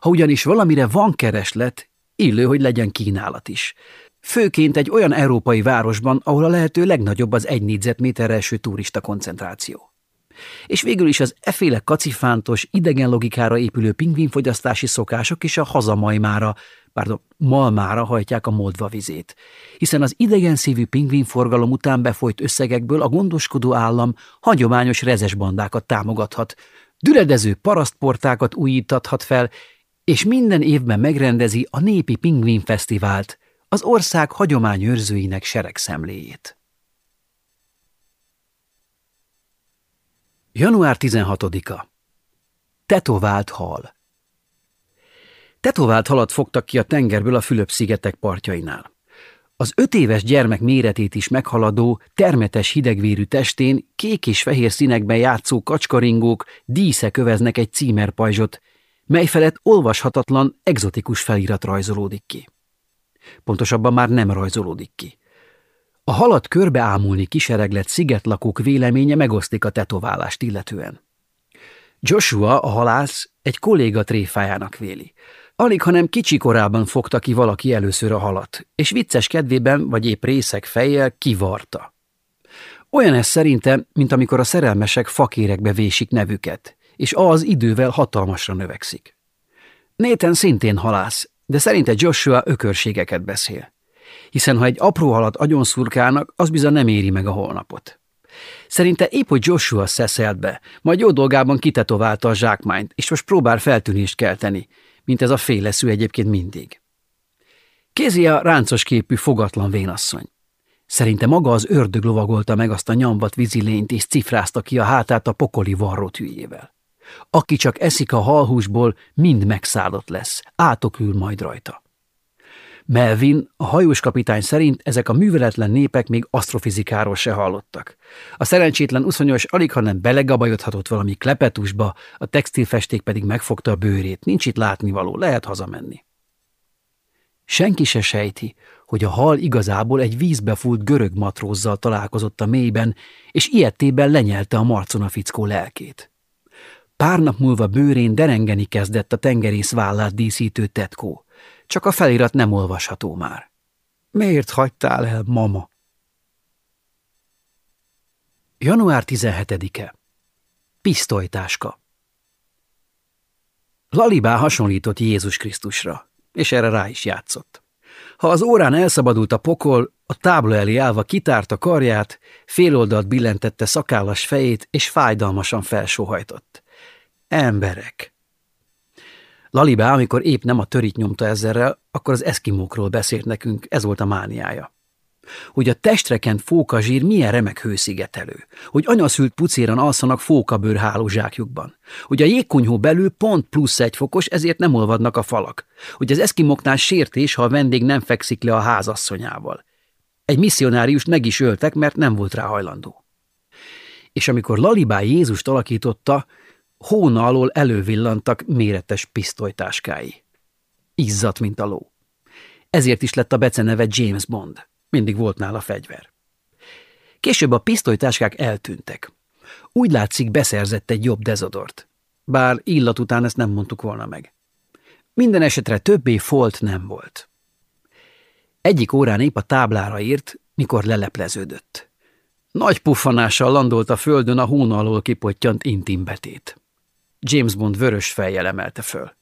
Ha ugyanis valamire van kereslet, illő, hogy legyen kínálat is. Főként egy olyan európai városban, ahol a lehető legnagyobb az egy négyzetméterre eső turista koncentráció. És végül is az eféle kacifántos, idegen logikára épülő pingvinfogyasztási szokások is a hazamajmára, pardon, malmára hajtják a moldva vizét, hiszen az idegen szívű pingvinforgalom után befolyt összegekből a gondoskodó állam hagyományos rezes bandákat támogathat, düredező parasztportákat újítathat fel, és minden évben megrendezi a Népi Pingvin Fesztivált, az ország hagyományőrzőinek seregszemléjét. Január 16-a Tetovált hal Tetovált halat fogtak ki a tengerből a Fülöp-szigetek partjainál. Az öt éves gyermek méretét is meghaladó, termetes hidegvérű testén kék és fehér színekben játszó kacskaringók díszek öveznek egy címerpajzsot, mely felett olvashatatlan, egzotikus felirat rajzolódik ki. Pontosabban már nem rajzolódik ki. A halat körbeámulni kisereglett szigetlakók véleménye megosztik a tetoválást illetően. Joshua, a halász, egy kolléga tréfájának véli. Alig, hanem kicsi korában fogta ki valaki először a halat, és vicces kedvében, vagy épp részek fejjel kivarta. Olyan ez szerintem, mint amikor a szerelmesek fakérekbe vésik nevüket, és az idővel hatalmasra növekszik. Néten szintén halász, de szerinte Joshua ökörségeket beszél. Hiszen ha egy apró halat agyonszurkálnak, az bizony nem éri meg a holnapot. Szerinte épp, hogy Joshua szeszelt be, majd jó dolgában kitetoválta a zsákmányt, és most próbál feltűnést kelteni, mint ez a féleszű egyébként mindig. Kézi a ráncos képű, fogatlan vénasszony. Szerinte maga az ördög lovagolta meg azt a nyambat vízilényt, és cifrázta ki a hátát a pokoli varró tűjével. Aki csak eszik a halhúsból, mind megszállott lesz, átokül majd rajta. Melvin, a hajós kapitány szerint ezek a műveletlen népek még asztrofizikáról se hallottak. A szerencsétlen uszonyos alig, hanem belegabajodhatott valami klepetusba, a textilfesték pedig megfogta a bőrét, nincs itt látnivaló, lehet hazamenni. Senki se sejti, hogy a hal igazából egy vízbe fúlt görög matrózzal találkozott a mélyben, és ilyettében lenyelte a marcona fickó lelkét. Pár nap múlva bőrén derengeni kezdett a tengerész vállát díszítő tetkó. Csak a felirat nem olvasható már. Miért hagytál el, mama? Január 17-e Pisztolytáska Lalibá hasonlított Jézus Krisztusra, és erre rá is játszott. Ha az órán elszabadult a pokol, a tábla elé állva kitárta karját, féloldalt billentette szakállas fejét, és fájdalmasan felsóhajtott. Emberek. Lalibá, amikor épp nem a törit nyomta ezerrel, akkor az eszkimókról beszélt nekünk, ez volt a mániája. Hogy a testreken fókazsír milyen remek hőszigetelő, hogy anyaszült pucéran alszanak fókabőr hálózsákjukban, hogy a jégkonyhó belül pont plusz egy fokos, ezért nem olvadnak a falak, hogy az eszkimoknál sértés, ha a vendég nem fekszik le a házasszonyával. Egy misszionárius meg is öltek, mert nem volt rá hajlandó. És amikor Lalibá Jézust alakította, hóna alól elővillantak méretes pisztolytáskái. Izzat, mint a ló. Ezért is lett a beceneve James Bond. Mindig volt nála fegyver. Később a pisztolytáskák eltűntek. Úgy látszik, beszerzett egy jobb dezodort. Bár illat után ezt nem mondtuk volna meg. Minden esetre többé folt nem volt. Egyik órán épp a táblára írt, mikor lelepleződött. Nagy puffanással landolt a földön a hón alól kipottyant intimbetét. James Bond vörös fejjel emelte föl.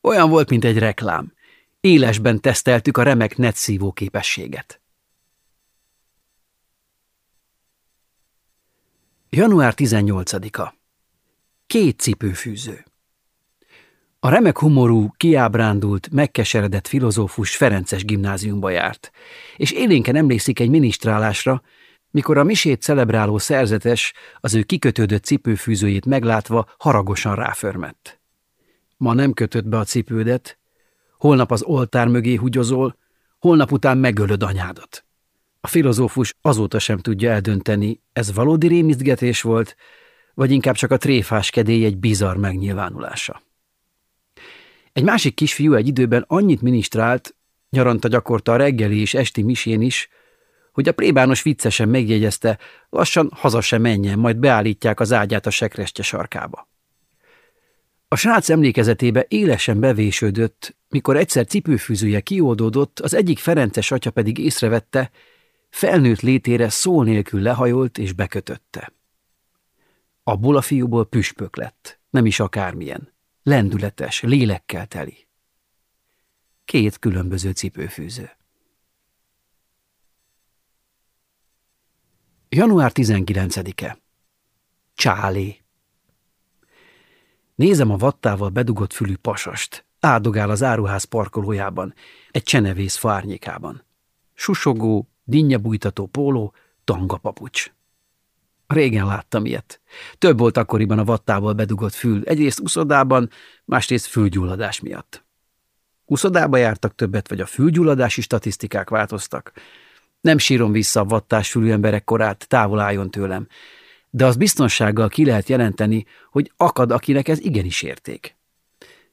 Olyan volt, mint egy reklám. Élesben teszteltük a remek netszívó képességet. Január 18-a. Két cipőfűző. A remek humorú, kiábrándult, megkeseredett filozófus Ferences gimnáziumba járt, és élénken emlékszik egy minisztrálásra, mikor a misét celebráló szerzetes az ő kikötődött cipőfűzőjét meglátva haragosan ráförmett. Ma nem kötött be a cipődet, holnap az oltár mögé húgyozol, holnap után megölöd anyádat. A filozófus azóta sem tudja eldönteni, ez valódi rémizgetés volt, vagy inkább csak a tréfás kedély egy bizarr megnyilvánulása. Egy másik kisfiú egy időben annyit minisztrált, nyaranta gyakorta a reggeli és esti misén is, hogy a plébános viccesen megjegyezte, lassan haza se menjen, majd beállítják az ágyát a sekrestje sarkába. A srác emlékezetébe élesen bevésődött, mikor egyszer cipőfűzője kioldódott, az egyik Ferences atya pedig észrevette, felnőtt létére szó nélkül lehajolt és bekötötte. Abból a fiúból püspök lett, nem is akármilyen, lendületes, lélekkel teli. Két különböző cipőfűző. Január 19-e. Csálé. Nézem a vattával bedugott fülű pasast. Áldogál az áruház parkolójában, egy csenevész fárnyékában. Susogó, dinnyebújtató póló, tangapapucs. Régen láttam ilyet. Több volt akkoriban a vattával bedugott fül, egyrészt uszodában, másrészt fülgyulladás miatt. Uszodába jártak többet, vagy a fülgyulladási statisztikák változtak. Nem sírom vissza a vattás fülű emberek korát, távol álljon tőlem. De az biztonsággal ki lehet jelenteni, hogy akad, akinek ez igenis érték.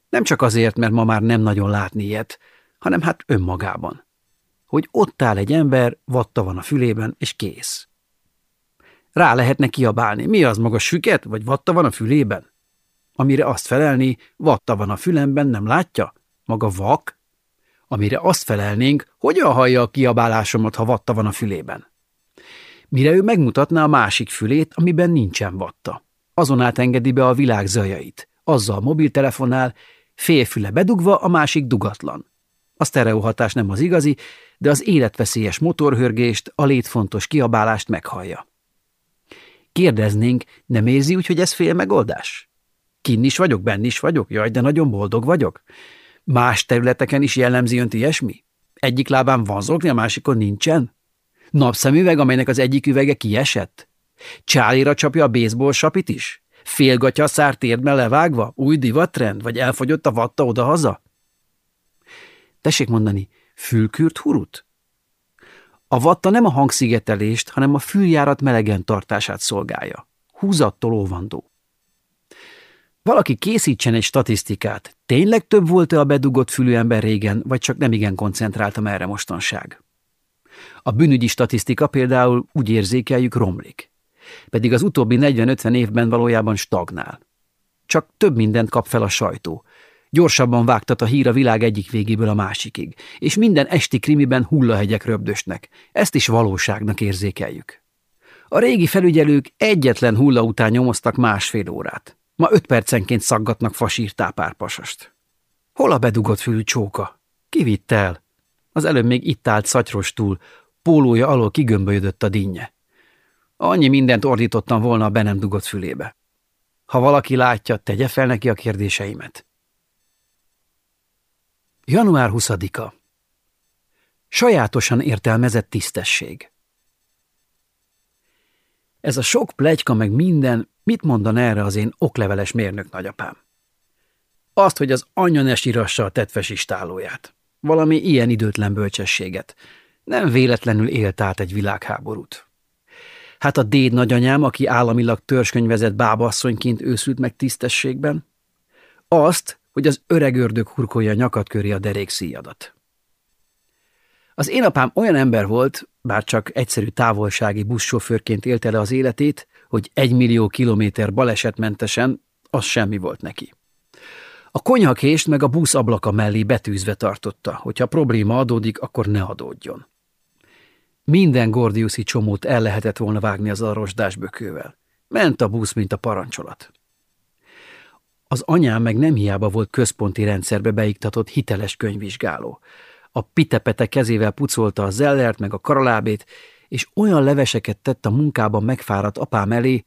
Nem csak azért, mert ma már nem nagyon látni ilyet, hanem hát önmagában. Hogy ott áll egy ember, vatta van a fülében, és kész. Rá lehetne kiabálni, mi az maga süket, vagy vatta van a fülében? Amire azt felelni, vatta van a fülemben, nem látja? Maga vak? Amire azt felelnénk, hogyan hallja a kiabálásomat, ha vatta van a fülében? Mire ő megmutatná a másik fülét, amiben nincsen vatta. Azon át be a világ zajait. Azzal mobiltelefonál, félfüle bedugva, a másik dugatlan. A sztereohatás nem az igazi, de az életveszélyes motorhörgést, a létfontos kiabálást meghallja. Kérdeznénk, nem érzi úgy, hogy ez fél megoldás? Kinn is vagyok, benn is vagyok, jaj, de nagyon boldog vagyok. Más területeken is jellemzi önt ilyesmi? Egyik lábán van zokni, a másikon nincsen? Napszemüveg, amelynek az egyik üvege kiesett? Csálira csapja a baseball sapit is? Félgatja a szár térdben levágva? Új divatrend? Vagy elfogyott a vatta odahaza? Tessék mondani, fülkürt hurut? A vatta nem a hangszigetelést, hanem a füljárat melegen tartását szolgálja. Húzattól óvandó. Valaki készítsen egy statisztikát. Tényleg több volt-e a bedugott fülű ember régen, vagy csak nem igen koncentráltam erre mostanság? A bűnügyi statisztika például úgy érzékeljük romlik. Pedig az utóbbi 40-50 évben valójában stagnál. Csak több mindent kap fel a sajtó. Gyorsabban vágtat a hír a világ egyik végéből a másikig, és minden esti krimiben hullahegyek röbdösnek. Ezt is valóságnak érzékeljük. A régi felügyelők egyetlen hulla után nyomoztak másfél órát. Ma öt percenként szaggatnak fasír tápárpasast. Hol a bedugott fülű csóka? Ki vitt el? Az előbb még itt állt szatyrostul, pólója alól kigömbölyödött a dinnye. Annyi mindent ordítottam volna a be nem dugott fülébe. Ha valaki látja, tegye fel neki a kérdéseimet. Január 20-a. Sajátosan értelmezett tisztesség. Ez a sok plegyka meg minden, mit mondan erre az én okleveles mérnök nagyapám? Azt, hogy az anyja ne sírassa a tetves istálóját. Valami ilyen időtlen bölcsességet. Nem véletlenül élt át egy világháborút. Hát a déd nagyanyám, aki államilag törzskönyvezett bábasszonyként őszült meg tisztességben? Azt, hogy az öreg ördög hurkolja nyakat köré a derék szíjadat. Az én apám olyan ember volt, bár csak egyszerű távolsági buszsofőrként élte le az életét, hogy egy millió kilométer balesetmentesen, az semmi volt neki. A konyhakést meg a busz ablaka mellé betűzve tartotta, hogyha probléma adódik, akkor ne adódjon. Minden gordiuszi csomót el lehetett volna vágni az arrosdás bökővel. Ment a busz, mint a parancsolat. Az anyám meg nem hiába volt központi rendszerbe beiktatott hiteles könyvvizsgáló. A pitepete kezével pucolta a zellert meg a karalábét, és olyan leveseket tett a munkában megfáradt apám elé,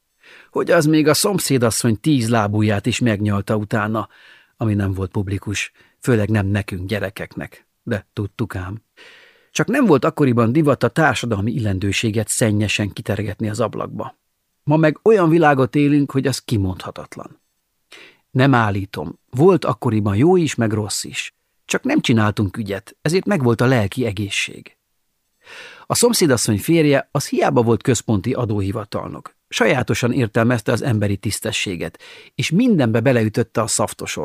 hogy az még a szomszédasszony tíz lábúját is megnyalta utána, ami nem volt publikus, főleg nem nekünk gyerekeknek, de tudtuk ám. Csak nem volt akkoriban divat a társadalmi illendőséget szennyesen kitergetni az ablakba. Ma meg olyan világot élünk, hogy az kimondhatatlan. Nem állítom, volt akkoriban jó is, meg rossz is. Csak nem csináltunk ügyet, ezért megvolt a lelki egészség. A szomszédasszony férje az hiába volt központi adóhivatalnok. Sajátosan értelmezte az emberi tisztességet, és mindenbe beleütötte a szaftos.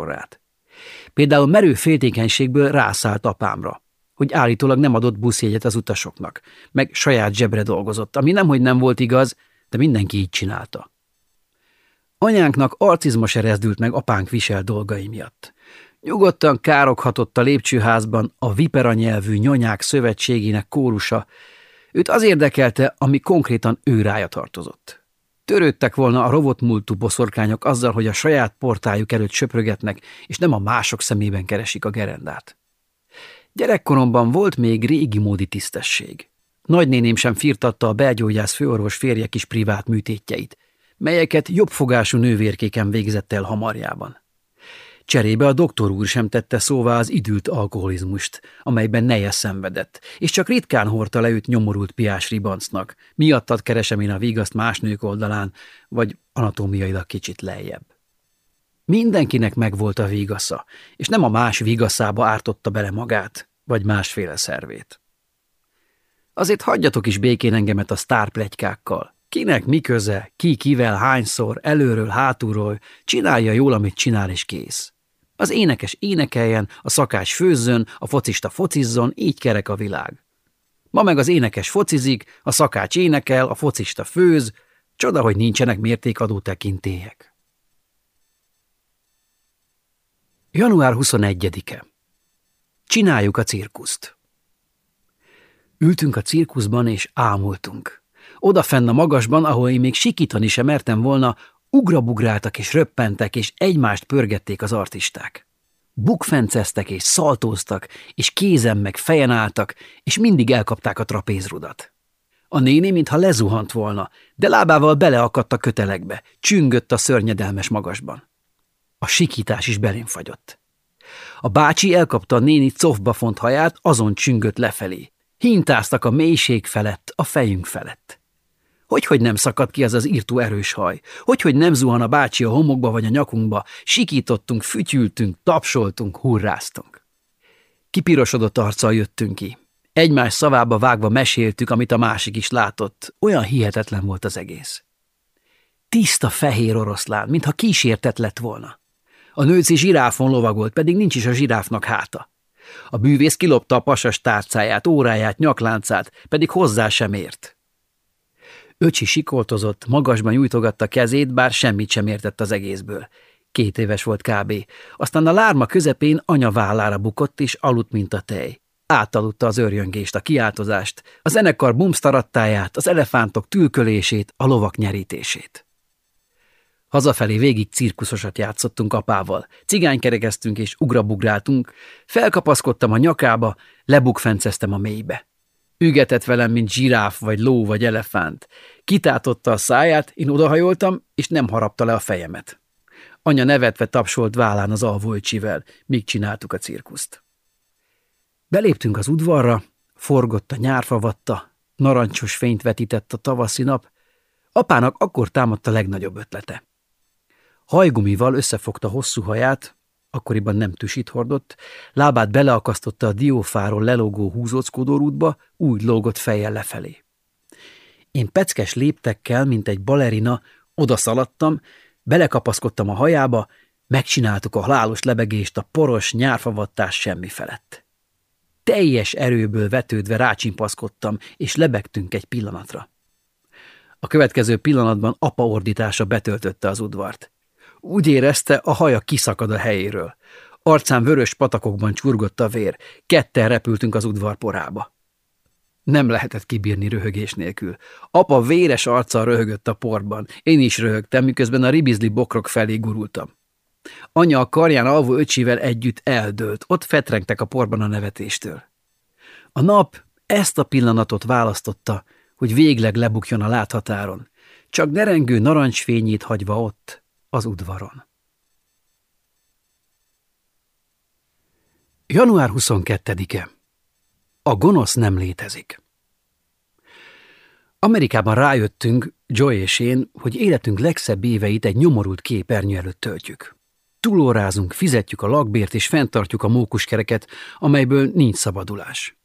Például merő féltékenységből rászállt apámra, hogy állítólag nem adott buszjegyet az utasoknak, meg saját zsebre dolgozott, ami nemhogy nem volt igaz, de mindenki így csinálta. Anyánknak arcizma se rezdült meg apánk visel dolgai miatt. Nyugodtan károkhatott a lépcsőházban a vipera nyelvű nyonyák szövetségének kórusa. Őt az érdekelte, ami konkrétan ő rája tartozott. Törődtek volna a rovott boszorkányok azzal, hogy a saját portájuk előtt söprögetnek, és nem a mások szemében keresik a gerendát. Gyerekkoromban volt még régi módi tisztesség. Nagynéném sem firtatta a belgyógyász főorvos férje kis privát műtétjeit, melyeket jobbfogású nővérkéken végzett el hamarjában. Cserébe a doktor úr sem tette szóvá az idült alkoholizmust, amelyben neje szenvedett, és csak ritkán hordta le nyomorult piás ribancnak. Miattad keresem én a vigaszt más nők oldalán, vagy anatómiailag kicsit lejjebb. Mindenkinek megvolt a vigasza, és nem a más vigaszába ártotta bele magát, vagy másféle szervét. Azért hagyjatok is békén engemet a sztárplegykákkal. Kinek mi köze, ki kivel, hányszor, előről, hátulról, csinálja jól, amit csinál, és kész. Az énekes énekeljen, a szakás főzzön, a focista focizzon, így kerek a világ. Ma meg az énekes focizik, a szakács énekel, a focista főz, csoda, hogy nincsenek mértékadó tekintélyek. Január 21-e. Csináljuk a cirkuszt. Ültünk a cirkuszban és ámultunk. Odafenn a magasban, ahol én még sikítani sem mertem volna, ugrabugráltak és röppentek, és egymást pörgették az artisták. Bukfenceztek és szaltóztak, és kézen meg fejen álltak, és mindig elkapták a trapézrudat. A néni mintha lezuhant volna, de lábával beleakadt a kötelekbe, csüngött a szörnyedelmes magasban. A sikítás is belén fagyott. A bácsi elkapta a néni cofba font haját, azon csüngött lefelé. Hintáztak a mélység felett, a fejünk felett. Hogyhogy nem szakadt ki az az írtó erős haj? Hogyhogy nem zuhan a bácsi a homokba vagy a nyakunkba? Sikítottunk, fütyültünk, tapsoltunk, hurráztunk. Kipirosodott arccal jöttünk ki. Egymás szavába vágva meséltük, amit a másik is látott. Olyan hihetetlen volt az egész. Tiszta fehér oroszlán, mintha kísértet lett volna. A nőci zsiráfon lovagolt, pedig nincs is a zsiráfnak háta. A bűvész kilopta a pasas tárcáját, óráját, nyakláncát, pedig hozzá sem ért. Öcsi sikoltozott, magasban nyújtogatta kezét, bár semmit sem értett az egészből. Két éves volt kb. Aztán a lárma közepén anya vállára bukott, és aludt, mint a tej. Átaludta az örjöngést, a kiáltozást, a zenekar bumsztarattáját, az elefántok tülkölését, a lovak nyerítését. Hazafelé végig cirkuszosat játszottunk apával. Cigánykerekeztünk és ugrabugráltunk, felkapaszkodtam a nyakába, lebukfenceztem a mélybe. Ügetett velem, mint zsiráf, vagy ló, vagy elefánt. Kitátotta a száját, én odahajoltam, és nem harapta le a fejemet. Anya nevetve tapsolt vállán az alvócsivel, míg csináltuk a cirkuszt. Beléptünk az udvarra, forgott a nyárfavatta, narancsos fényt vetített a tavaszi nap, apának akkor támadt legnagyobb ötlete. Hajgumival összefogta hosszú haját, akkoriban nem tüsit hordott, lábát beleakasztotta a diófáról lelógó húzóckodórútba, úgy lógott fejjel lefelé. Én peckes léptekkel, mint egy balerina, odaszaladtam, belekapaszkodtam a hajába, megcsináltuk a halálos lebegést a poros nyárfavattás semmi felett. Teljes erőből vetődve rácsimpaszkodtam, és lebegtünk egy pillanatra. A következő pillanatban apa ordítása betöltötte az udvart. Úgy érezte, a haja kiszakad a helyéről. Arcán vörös patakokban csurgott a vér, ketten repültünk az udvar porába. Nem lehetett kibírni röhögés nélkül. Apa véres arccal röhögött a portban. Én is röhögtem, miközben a ribizli bokrok felé gurultam. Anya a karján alvó öcsivel együtt eldőlt, ott fetrengtek a porban a nevetéstől. A nap ezt a pillanatot választotta, hogy végleg lebukjon a láthatáron, csak derengő narancsfényét hagyva ott, az udvaron. Január 22-e. A gonosz nem létezik. Amerikában rájöttünk, Joy és én, hogy életünk legszebb éveit egy nyomorult képernyő előtt töltjük. Túlórázunk, fizetjük a lakbért és fenntartjuk a mókuskereket, amelyből nincs szabadulás.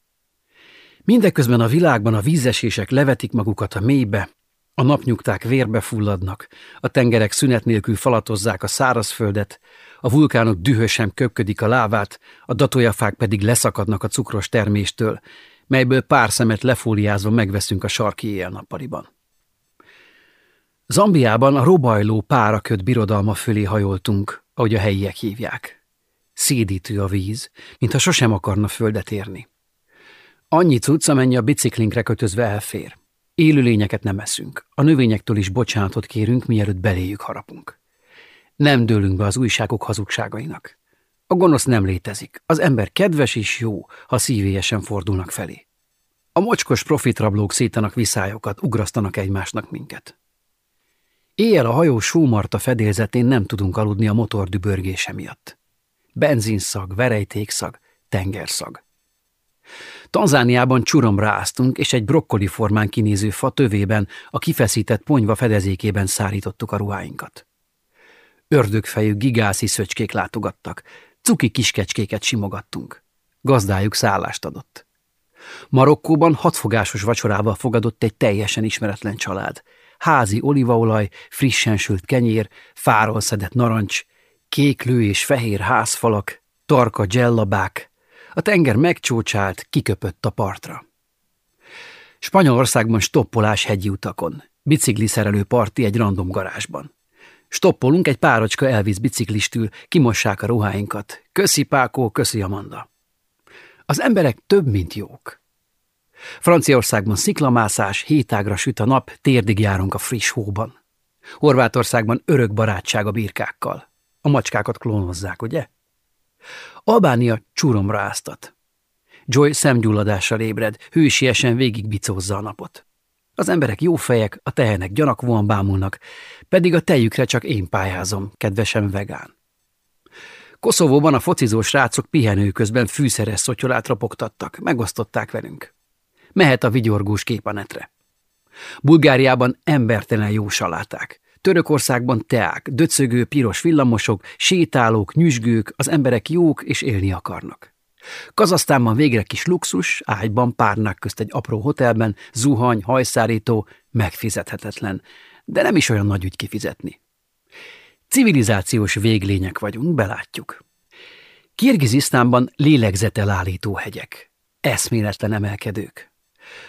Mindeközben a világban a vízesések levetik magukat a mélybe, a napnyugták vérbe fulladnak, a tengerek szünet nélkül falatozzák a szárazföldet, a vulkánok dühösen köpködik a lávát, a datójafák pedig leszakadnak a cukros terméstől, melyből pár szemet lefóliázva megveszünk a sarki éjjel-nappaliban. Zambiában a robajló páraköt birodalma fölé hajoltunk, ahogy a helyiek hívják. Szédítő a víz, mintha sosem akarna földet érni. Annyi cucc, amennyi a biciklinkre kötözve elfér. Élőlényeket nem eszünk. A növényektől is bocsánatot kérünk, mielőtt beléjük harapunk. Nem dőlünk be az újságok hazugságainak. A gonosz nem létezik. Az ember kedves és jó, ha szívélyesen fordulnak felé. A mocskos profitrablók szétanak viszályokat, ugrasztanak egymásnak minket. Éjjel a hajó sómarta fedélzetén nem tudunk aludni a motor dübörgése miatt. Benzinszag, verejtékszag, tengerszag. Tanzániában csuromra áztunk, és egy brokkoli formán kinéző fa tövében, a kifeszített ponyva fedezékében szárítottuk a ruháinkat. Ördögfejű gigászi szöcskék látogattak, cuki kiskecskéket simogattunk. Gazdájuk szállást adott. Marokkóban hatfogásos vacsorával fogadott egy teljesen ismeretlen család. Házi olívaolaj, frissen sült kenyér, fáról szedett narancs, kéklő és fehér házfalak, tarka dzsellabák, a tenger megcsócsált, kiköpött a partra. Spanyolországban stoppolás hegyi utakon, bicikliszerelő parti egy random garázsban. Stoppolunk, egy párocska elvisz biciklistül, kimossák a ruháinkat. Köszi Pákó, köszi Amanda. Az emberek több, mint jók. Franciaországban sziklamászás, hétágra süt a nap, térdig járunk a friss hóban. Horvátországban örök barátság a birkákkal. A macskákat klónozzák, ugye? Albánia csúromra áztat. Joy szemgyulladással ébred, hősiesen végigbicózza a napot. Az emberek jó fejek, a tehenek gyanakvóan bámulnak, pedig a tejükre csak én pályázom, kedvesen vegán. Koszovóban a focizó srácok pihenő közben fűszeres szotyolát ropogtattak, megosztották velünk. Mehet a vigyorgós kép a netre. Bulgáriában embertelen jó saláták. Törökországban teák, döcögő, piros villamosok, sétálók, nyüzsgők, az emberek jók és élni akarnak. Kazasztánban végre kis luxus, ágyban, párnák közt egy apró hotelben, zuhany, hajszárító, megfizethetetlen, de nem is olyan nagy ügy kifizetni. Civilizációs véglények vagyunk, belátjuk. Kirgizisztánban lélegzetelállító hegyek, eszméletlen emelkedők.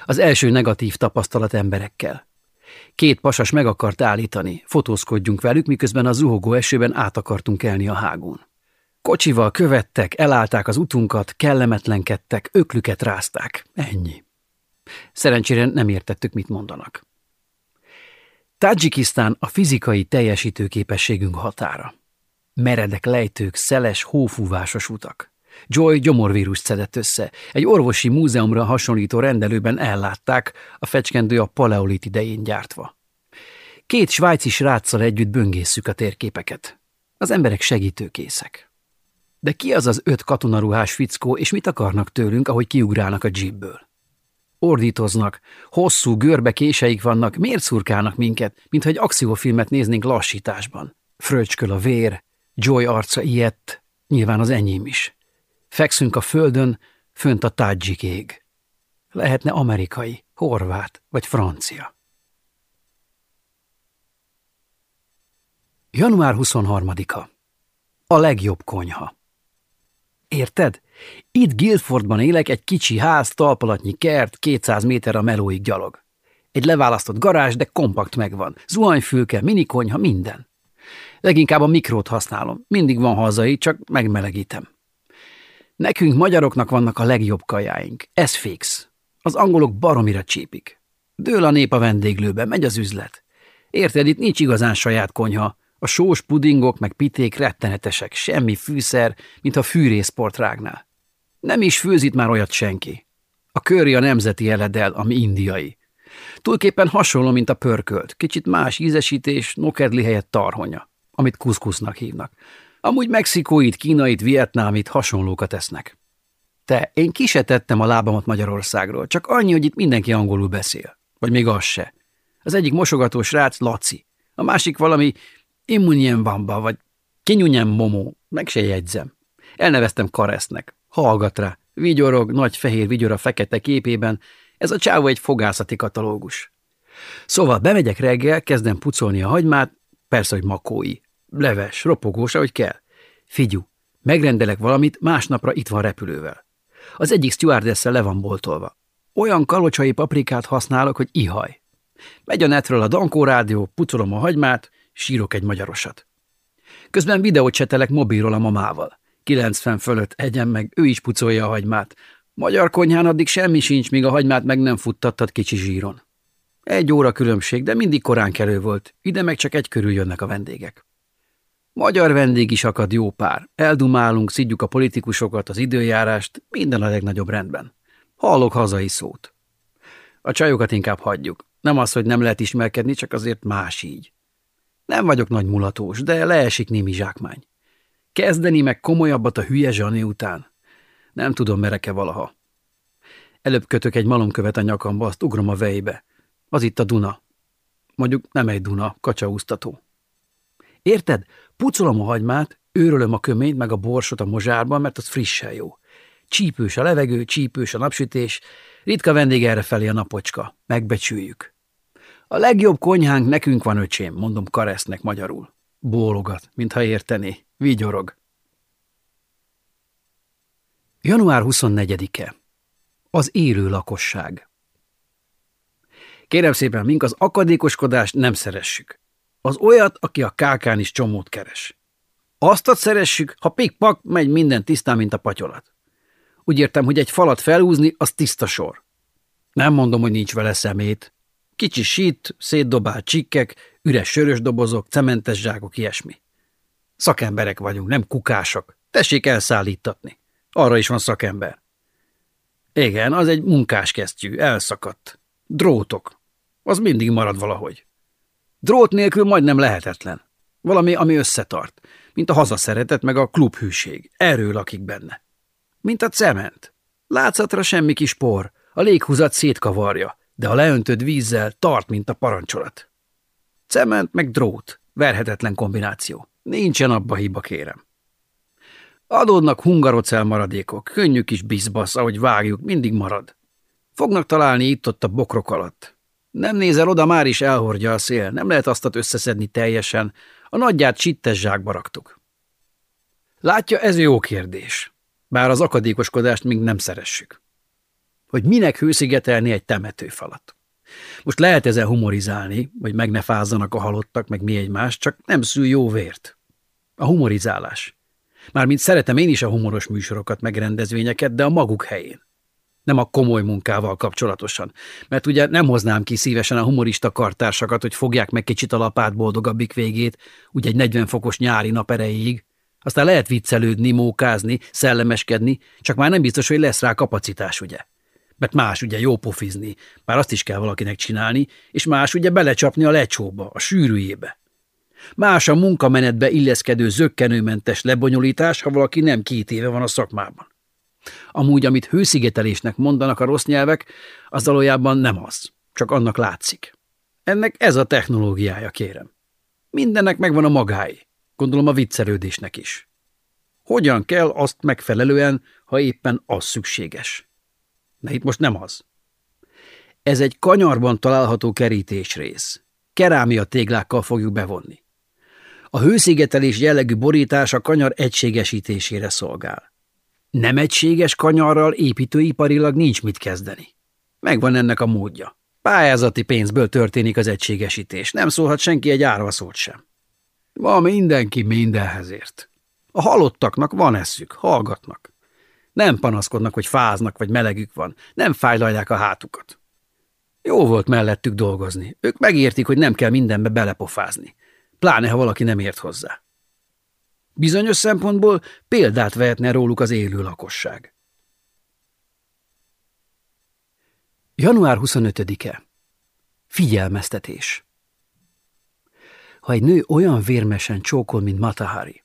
Az első negatív tapasztalat emberekkel. Két pasas meg akart állítani, fotózkodjunk velük, miközben a zuhogó esőben át akartunk elni a hágón. Kocsival követtek, elállták az utunkat, kellemetlenkedtek, öklüket rázták. Ennyi. Szerencsére nem értettük, mit mondanak. Tajikisztán a fizikai teljesítőképességünk határa. Meredek lejtők, szeles, hófúvásos utak. Joy gyomorvírus szedett össze. Egy orvosi múzeumra hasonlító rendelőben ellátták, a fecskendő a paleolit idején gyártva. Két svájci sráccal együtt böngészük a térképeket. Az emberek segítőkészek. De ki az az öt katonaruhás fickó, és mit akarnak tőlünk, ahogy kiugrálnak a jeepből? Ordítoznak, hosszú görbe késeik vannak, miért szurkálnak minket, mintha egy akciófilmet néznénk lassításban? Fröcsköl a vér, Joy arca ilyet, nyilván az enyém is. Fekszünk a földön, fönt a tádzsik ég. Lehetne amerikai, horvát vagy francia. Január 23-a. A legjobb konyha. Érted? Itt Guildfordban élek, egy kicsi ház, talpalatnyi kert, 200 méter a melóig gyalog. Egy leválasztott garázs, de kompakt megvan. Zuhanyfülke, minikonyha, minden. Leginkább a mikrót használom. Mindig van hazai, csak megmelegítem. Nekünk magyaroknak vannak a legjobb kajáink. Ez fix. Az angolok baromira csípik. Dől a nép a vendéglőbe, megy az üzlet. Érted, itt nincs igazán saját konyha. A sós pudingok meg piték rettenetesek, semmi fűszer, mint a fűrészport rágnál. Nem is főzít már olyat senki. A köri a nemzeti eledel, ami indiai. Túlképpen hasonló, mint a pörkölt, kicsit más ízesítés, nokedli helyett tarhonya, amit kuszkusznak hívnak. Amúgy mexikóit, kínait, vietnámit hasonlókat esznek. Te, én kisetettem a lábamat Magyarországról, csak annyi, hogy itt mindenki angolul beszél. Vagy még az se. Az egyik mosogató srác Laci, a másik valami Immunyen Bamba, vagy Kinyunyen Momó, meg se jegyzem. Elneveztem Karesznek. Hallgat rá. Vigyorog, nagy fehér vigyor a fekete képében. Ez a csávó egy fogászati katalógus. Szóval bemegyek reggel, kezdem pucolni a hagymát, persze, hogy makói. Leves, ropogós, ahogy kell. Figyú, megrendelek valamit, másnapra itt van repülővel. Az egyik stewardesszel le van boltolva. Olyan kalocsai paprikát használok, hogy ihaj. Megy a netről a Dankó rádió, pucolom a hagymát, sírok egy magyarosat. Közben videót csetelek mobilról a mamával. 90 fölött egyen meg, ő is pucolja a hagymát. Magyar konyhán addig semmi sincs, míg a hagymát meg nem futtattad kicsi zsíron. Egy óra különbség, de mindig korán kerül volt, ide meg csak egy körül jönnek a vendégek. Magyar vendég is akad jó pár. Eldumálunk, szidjuk a politikusokat, az időjárást, minden a legnagyobb rendben. Hallok hazai szót. A csajokat inkább hagyjuk. Nem az, hogy nem lehet ismerkedni, csak azért más így. Nem vagyok nagy mulatós, de leesik némi zsákmány. Kezdeni meg komolyabbat a hülye zsani után. Nem tudom, mereke valaha. Előbb kötök egy malomkövet a nyakamba, azt ugrom a vejbe. Az itt a Duna. Mondjuk nem egy Duna, kacsaúztató. Érted? Pucolom a hagymát, őrölöm a köményt meg a borsot a mozsárban, mert az frissen jó. Csípős a levegő, csípős a napsütés, ritka vendég erre felé a napocska. Megbecsüljük. A legjobb konyhánk nekünk van, öcsém, mondom Karesznek magyarul. Bólogat, mintha értené. Vigyorog. Január 24-e. Az élő lakosság. Kérem szépen, mink az akadékoskodást nem szeressük. Az olyat, aki a kákán is csomót keres. Azt szeressük, ha pikpak, megy minden tisztán, mint a patyolat. Úgy értem, hogy egy falat felhúzni, az tiszta sor. Nem mondom, hogy nincs vele szemét. Kicsi sít, szétdobált csikkek, üres sörös dobozok, cementes zsákok, ilyesmi. Szakemberek vagyunk, nem kukások. Tessék elszállítatni. Arra is van szakember. Igen, az egy munkáskesztyű, elszakadt. Drótok. Az mindig marad valahogy. Drót nélkül majdnem lehetetlen. Valami, ami összetart. Mint a hazaszeretet, meg a klubhűség. Erő lakik benne. Mint a cement. Látszatra semmi kis por. A léghúzat szétkavarja, de a leöntött vízzel tart, mint a parancsolat. Cement meg drót. Verhetetlen kombináció. Nincsen abba hiba, kérem. Adódnak hungarocel maradékok, könnyű kis bizbasz, ahogy vágjuk, mindig marad. Fognak találni itt-ott a bokrok alatt. Nem nézel oda, már is elhordja a szél, nem lehet azt összeszedni teljesen, a nagyját csittes zsákba raktuk. Látja, ez jó kérdés, bár az akadékoskodást még nem szeressük. Hogy minek hőszigetelni egy temetőfalat. Most lehet ezen humorizálni, hogy meg ne fázzanak a halottak, meg mi egymás, csak nem szül jó vért. A humorizálás. Mármint szeretem én is a humoros műsorokat, meg rendezvényeket, de a maguk helyén. Nem a komoly munkával kapcsolatosan. Mert ugye nem hoznám ki szívesen a humorista kartársakat, hogy fogják meg kicsit a lapát boldogabbik végét, ugye egy 40 fokos nyári nap erejéig. Aztán lehet viccelődni, mókázni, szellemeskedni, csak már nem biztos, hogy lesz rá kapacitás, ugye? Mert más ugye jó pofizni, már azt is kell valakinek csinálni, és más ugye belecsapni a lecsóba, a sűrűjébe. Más a munkamenetbe illeszkedő zöggenőmentes lebonyolítás, ha valaki nem két éve van a szakmában. Amúgy, amit hőszigetelésnek mondanak a rossz nyelvek, az valójában nem az, csak annak látszik. Ennek ez a technológiája, kérem. Mindennek megvan a magái, gondolom a viccelődésnek is. Hogyan kell azt megfelelően, ha éppen az szükséges? De itt most nem az. Ez egy kanyarban található kerítésrész. Kerámia téglákkal fogjuk bevonni. A hőszigetelés jellegű borítás a kanyar egységesítésére szolgál. Nem egységes kanyarral építőiparilag nincs mit kezdeni. Megvan ennek a módja. Pályázati pénzből történik az egységesítés, nem szólhat senki egy árva szót sem. Ma mindenki mindenhez ért. A halottaknak van eszük, hallgatnak. Nem panaszkodnak, hogy fáznak, vagy melegük van. Nem fájlalják a hátukat. Jó volt mellettük dolgozni. Ők megértik, hogy nem kell mindenbe belepofázni. Pláne, ha valaki nem ért hozzá. Bizonyos szempontból példát vehetne róluk az élő lakosság. Január 25-e. Figyelmeztetés. Ha egy nő olyan vérmesen csókol, mint Matahari,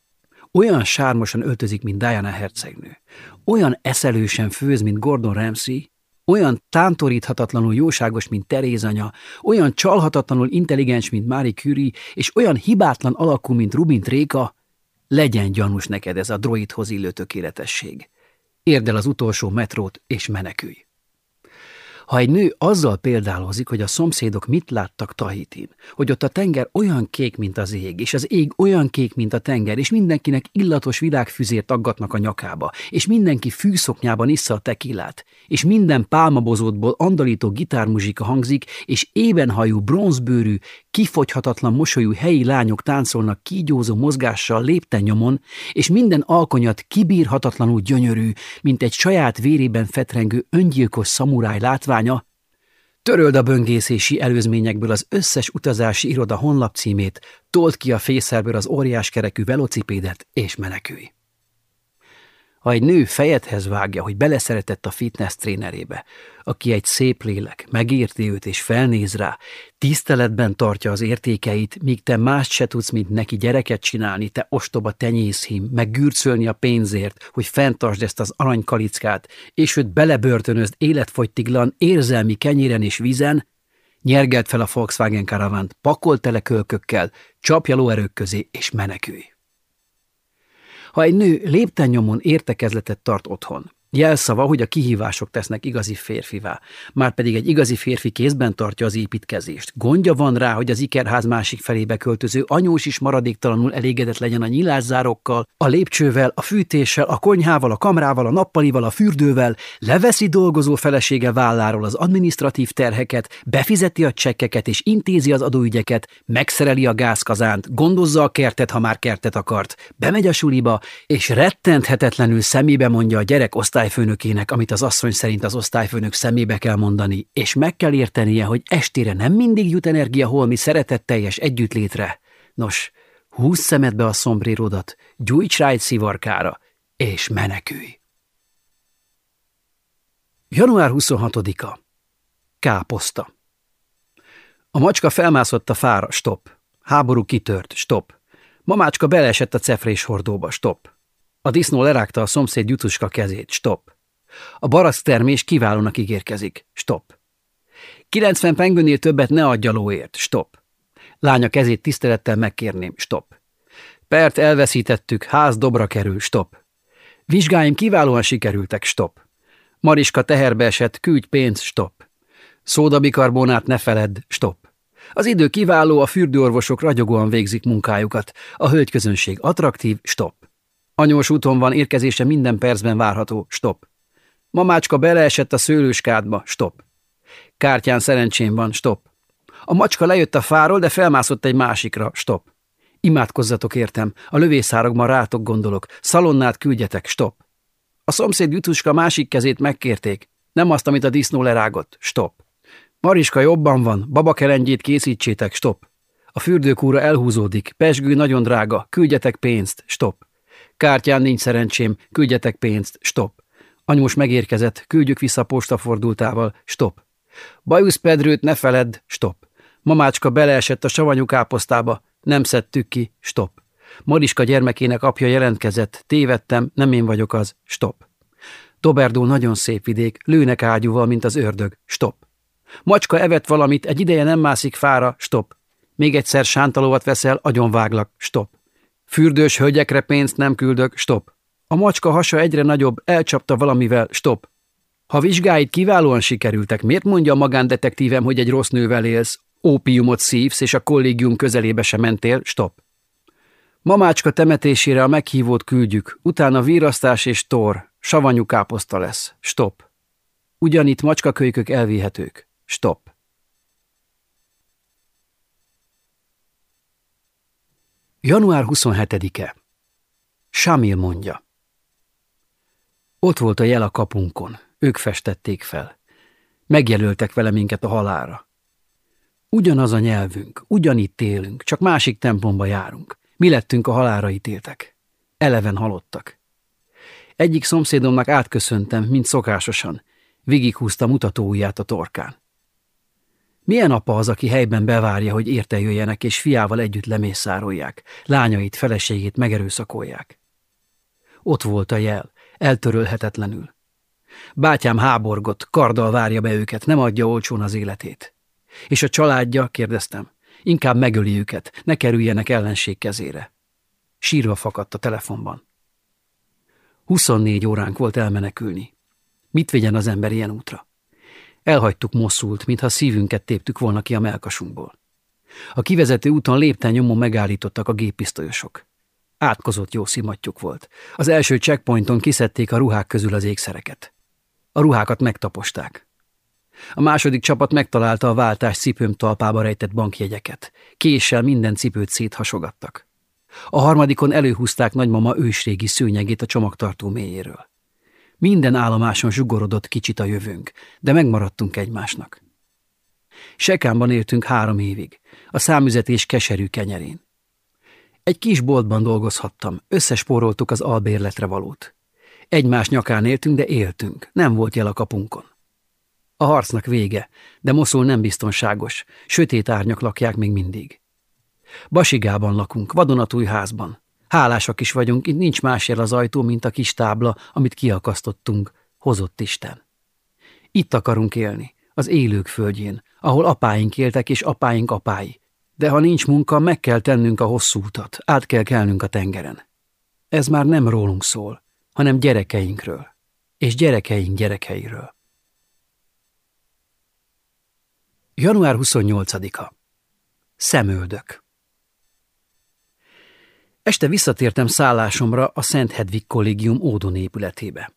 olyan sármosan öltözik, mint Diana hercegnő, olyan eszelősen főz, mint Gordon Ramsay, olyan tántoríthatatlanul jóságos, mint Teréz anya, olyan csalhatatlanul intelligens, mint Marie Curie, és olyan hibátlan alakú, mint Rubin Tréka, legyen gyanús neked ez a droidhoz illő tökéletesség. Érd el az utolsó metrót, és menekülj. Ha egy nő azzal példálozik, hogy a szomszédok mit láttak Tahitin, hogy ott a tenger olyan kék, mint az ég, és az ég olyan kék, mint a tenger, és mindenkinek illatos virágfüzért aggatnak a nyakába, és mindenki fűszoknyában issza a tekilát, és minden pálmabozótból andalító gitármuzsika hangzik, és ébenhajú, bronzbőrű, kifogyhatatlan mosolyú helyi lányok táncolnak kígyózó mozgással lépten nyomon, és minden alkonyat kibírhatatlanul gyönyörű, mint egy saját vérében fetrengő öngyilkos szamuráj látványa, Töröld a böngészési előzményekből az összes utazási iroda honlapcímét, told ki a fészerből az óriás kerekű velocipédet, és menekülj. Ha egy nő fejedhez vágja, hogy beleszeretett a fitness trénerébe, aki egy szép lélek, megérti őt és felnéz rá, tiszteletben tartja az értékeit, míg te mást se tudsz, mint neki gyereket csinálni, te ostoba tenyészhím, meg gürcölni a pénzért, hogy fenntartsd ezt az aranykalickát, és őt belebörtönözd életfogytiglan, érzelmi kenyéren és vízen, nyergeld fel a Volkswagen karavánt, pakolt tele kölkökkel, csapja lóerők közé és menekülj. Ha egy nő lépten nyomon értekezletet tart otthon, Jelszava, hogy a kihívások tesznek igazi férfivá, már pedig egy igazi férfi kézben tartja az építkezést. Gondja van rá, hogy az ikerház másik felébe költöző anyós is maradéktalanul elégedett legyen a nyilászárokkal, a lépcsővel, a fűtéssel, a konyhával, a kamrával, a nappalival, a fürdővel, leveszi dolgozó felesége válláról az administratív terheket, befizeti a csekkeket és intézi az adóügyeket, megszereli a gázkazánt, gondozza a kertet, ha már kertet akart, bemegy a suliba, és rettenthetetlenül szemébe mondja a gyerek osztály osztályfőnökének, amit az asszony szerint az osztályfőnök szemébe kell mondani, és meg kell értenie, hogy estére nem mindig jut energia holmi szeretetteljes együttlétre. Nos, húzz szemedbe a szombrérodat, gyújts rá egy szivarkára, és menekülj. Január 26-a. Káposzta. A macska felmászott a fára, stop. Háború kitört, stop. Mamácska beleesett a cefrés hordóba, stop. A disznó lerágta a szomszéd jutuska kezét. Stop. A barack termés kiválónak ígérkezik. Stop. 90 pengőnél többet ne adja lóért. Stop. Lánya kezét tisztelettel megkérném. Stop. Pert elveszítettük, ház dobra kerül. Stop. Vizsgáim kiválóan sikerültek. Stop. Mariska teherbe esett, küldj pénz. Stop. Szódabikarbonát ne feledd. Stop. Az idő kiváló, a fürdőorvosok ragyogóan végzik munkájukat. A hölgyközönség attraktív. Stop. Anyós úton van, érkezése minden percben várható. Stop. Mamácska beleesett a szőlőskádba. Stop. Kártyán szerencsém van. Stop. A macska lejött a fáról, de felmászott egy másikra. Stop. Imádkozzatok értem. A lövészárokban rátok gondolok. Szalonnát küldjetek. Stop. A szomszéd jutuska másik kezét megkérték. Nem azt, amit a disznó lerágott. Stop. Mariska jobban van. Babakerengyét készítsétek. Stop. A fürdőkúra elhúzódik. Pesgő nagyon drága. Küldjetek pénzt. Stop. Kártyán nincs szerencsém, küldjetek pénzt, stop. Anyós megérkezett, küldjük vissza postafordultával, stop. Bajusz Pedrőt ne feledd, stop. Mamácska beleesett a savanyú káposztába, nem szedtük ki, stop. Mariska gyermekének apja jelentkezett, tévedtem, nem én vagyok az, stop. Doberdó nagyon szép vidék, lőnek ágyúval, mint az ördög, stop. Macska evett valamit, egy ideje nem mászik fára, stop. Még egyszer sántalóvat veszel, agyonváglak, stop. Fürdős hölgyekre pénzt nem küldök, stop. A macska hasa egyre nagyobb, elcsapta valamivel, stop. Ha vizsgáid kiválóan sikerültek, miért mondja a magándetektívem, hogy egy rossz nővel élsz, ópiumot szívsz, és a kollégium közelébe se mentél, stop. Mamácska temetésére a meghívót küldjük, utána vírasztás és tor, savanyú káposzta lesz, stop. Ugyanitt macskakölykök elvihetők, stop. Január 27-e. Samil mondja. Ott volt a jel a kapunkon, ők festették fel. Megjelöltek vele minket a halára. Ugyanaz a nyelvünk, ugyanitt élünk, csak másik templomba járunk. Mi lettünk a halára ítéltek. Eleven halottak. Egyik szomszédomnak átköszöntem, mint szokásosan. Végighúzta mutatóujját a torkán. Milyen apa az, aki helyben bevárja, hogy érte jöjjenek, és fiával együtt lemészárolják, lányait, feleségét megerőszakolják? Ott volt a jel, eltörölhetetlenül. Bátyám háborgott, karddal várja be őket, nem adja olcsón az életét. És a családja, kérdeztem, inkább megöli őket, ne kerüljenek ellenség kezére. Sírva fakadt a telefonban. 24 óránk volt elmenekülni. Mit vigyen az ember ilyen útra? Elhagytuk Mosszult, mintha szívünket téptük volna ki a melkasunkból. A kivezető úton lépten nyomon megállítottak a géppisztolyosok. Átkozott jó szimattyuk volt. Az első checkpointon kiszedték a ruhák közül az ékszereket. A ruhákat megtaposták. A második csapat megtalálta a váltás cipőm talpába rejtett bankjegyeket. Késsel minden cipőt széthasogattak. A harmadikon előhúzták nagymama ősrégi szőnyegét a csomagtartó mélyéről. Minden állomáson zsugorodott kicsit a jövőnk, de megmaradtunk egymásnak. Sekámban éltünk három évig, a számüzetés keserű kenyerén. Egy kis boltban dolgozhattam, összespóroltuk az albérletre valót. Egymás nyakán éltünk, de éltünk, nem volt jel a kapunkon. A harcnak vége, de Moszul nem biztonságos, sötét árnyak lakják még mindig. Basigában lakunk, vadonatúj házban. Hálásak is vagyunk, itt nincs más az ajtó, mint a kis tábla, amit kiakasztottunk, hozott Isten. Itt akarunk élni, az élők földjén, ahol apáink éltek és apáink apái. De ha nincs munka, meg kell tennünk a hosszú utat, át kell kelnünk a tengeren. Ez már nem rólunk szól, hanem gyerekeinkről, és gyerekeink gyerekeiről. Január 28-a. Szemöldök. Este visszatértem szállásomra a Szent Hedvig Kollégium Ódon épületébe.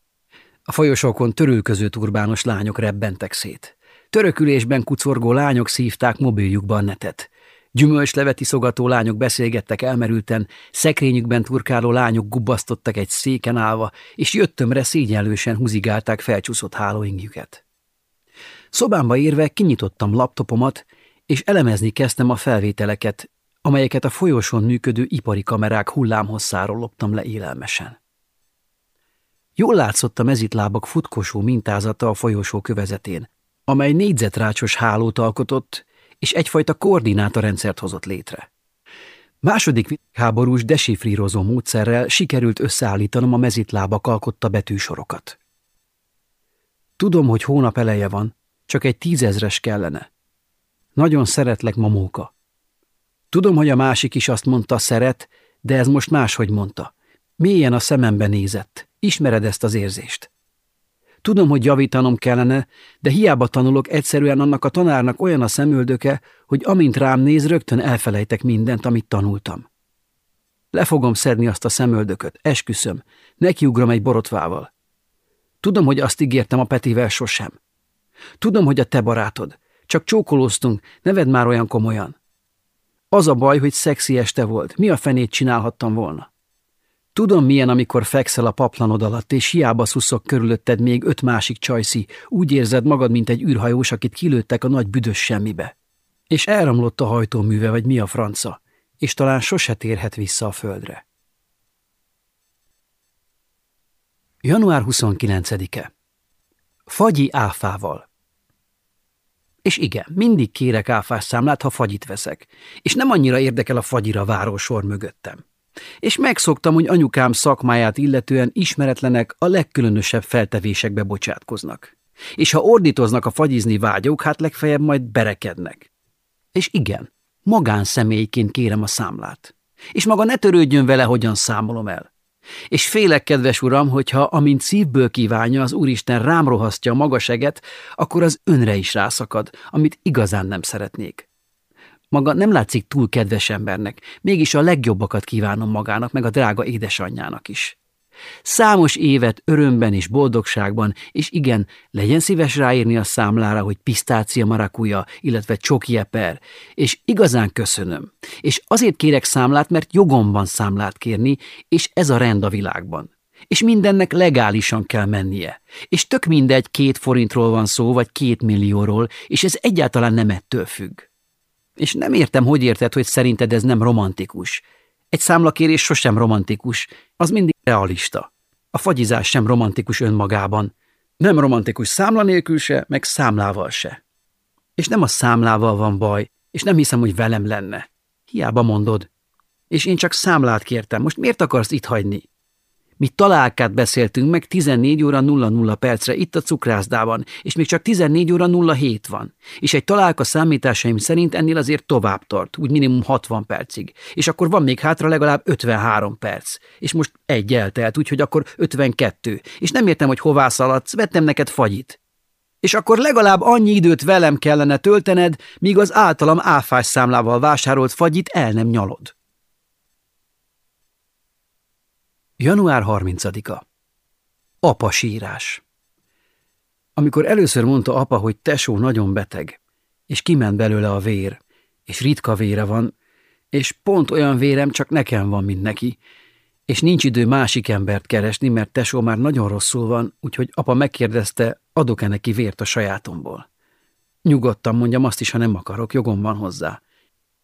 A folyosókon törülköző turbános lányok rebbentek szét. Törökülésben kucorgó lányok szívták mobiljukba a netet. Gyümölcslevet iszogató lányok beszélgettek elmerülten, szekrényükben turkáló lányok gubbasztottak egy széken állva, és jöttömre szégyenlősen húzigálták felcsúszott hálóingjüket. Szobámba érve kinyitottam laptopomat, és elemezni kezdtem a felvételeket, amelyeket a folyosón működő ipari kamerák hullámhosszáról loptam le élelmesen. Jól látszott a mezitlábak futkosó mintázata a folyosó kövezetén, amely négyzetrácsos hálót alkotott, és egyfajta koordinátorrendszert hozott létre. Második háborús desifrírozó módszerrel sikerült összeállítanom a mezitlábak alkotta betűsorokat. Tudom, hogy hónap eleje van, csak egy tízezres kellene. Nagyon szeretlek, mamóka. Tudom, hogy a másik is azt mondta, szeret, de ez most máshogy mondta. Mélyen a szemembe nézett. Ismered ezt az érzést? Tudom, hogy javítanom kellene, de hiába tanulok, egyszerűen annak a tanárnak olyan a szemöldöke, hogy amint rám néz, rögtön elfelejtek mindent, amit tanultam. Le fogom szedni azt a szemöldököt, esküszöm, nekiugrom egy borotvával. Tudom, hogy azt ígértem a Petivel sosem. Tudom, hogy a te barátod. Csak csókolóztunk, ne vedd már olyan komolyan. Az a baj, hogy szexi este volt. Mi a fenét csinálhattam volna? Tudom, milyen, amikor fekszel a paplanod alatt, és hiába szuszok körülötted még öt másik csajszi, úgy érzed magad, mint egy űrhajós, akit kilőttek a nagy büdös semmibe. És elramlott a hajtóműve, vagy mi a franca, és talán sose térhet vissza a földre. Január 29-e. Fagyi áfával. És igen, mindig kérek áfás számlát, ha fagyit veszek, és nem annyira érdekel a fagyira váró sor mögöttem. És megszoktam, hogy anyukám szakmáját illetően ismeretlenek a legkülönösebb feltevésekbe bocsátkoznak. És ha ordítoznak a fagyizni vágyók, hát legfeljebb majd berekednek. És igen, magánszemélyként kérem a számlát. És maga ne törődjön vele, hogyan számolom el. És félek, kedves uram, hogyha amint szívből kívánja az Úristen rám rohasztja a magaseget, akkor az önre is rászakad, amit igazán nem szeretnék. Maga nem látszik túl kedves embernek, mégis a legjobbakat kívánom magának, meg a drága édesanyjának is. Számos évet örömben és boldogságban, és igen, legyen szíves ráírni a számlára, hogy pisztácia marakuja, illetve csoki eper, és igazán köszönöm. És azért kérek számlát, mert jogom van számlát kérni, és ez a rend a világban. És mindennek legálisan kell mennie. És tök mindegy, két forintról van szó, vagy két millióról, és ez egyáltalán nem ettől függ. És nem értem, hogy érted, hogy szerinted ez nem romantikus. Egy számlakérés sosem romantikus, az mindig realista. A fagyizás sem romantikus önmagában. Nem romantikus számla nélkül se, meg számlával se. És nem a számlával van baj, és nem hiszem, hogy velem lenne. Hiába mondod. És én csak számlát kértem, most miért akarsz itt hagyni? Mi találkát beszéltünk meg 14 óra 00 percre itt a cukrászdában, és még csak 14 óra 07 van. És egy találka számításaim szerint ennél azért tovább tart, úgy minimum 60 percig. És akkor van még hátra legalább 53 perc. És most egy eltelt, úgyhogy akkor 52. És nem értem, hogy hová szaladsz, vettem neked fagyit. És akkor legalább annyi időt velem kellene töltened, míg az általam áfás számlával vásárolt fagyit el nem nyalod. Január 30-a. Apa sírás. Amikor először mondta apa, hogy tesó nagyon beteg, és kiment belőle a vér, és ritka vére van, és pont olyan vérem csak nekem van, mint neki, és nincs idő másik embert keresni, mert tesó már nagyon rosszul van, úgyhogy apa megkérdezte, adok-e neki vért a sajátomból. Nyugodtan mondjam azt is, ha nem akarok, jogom van hozzá.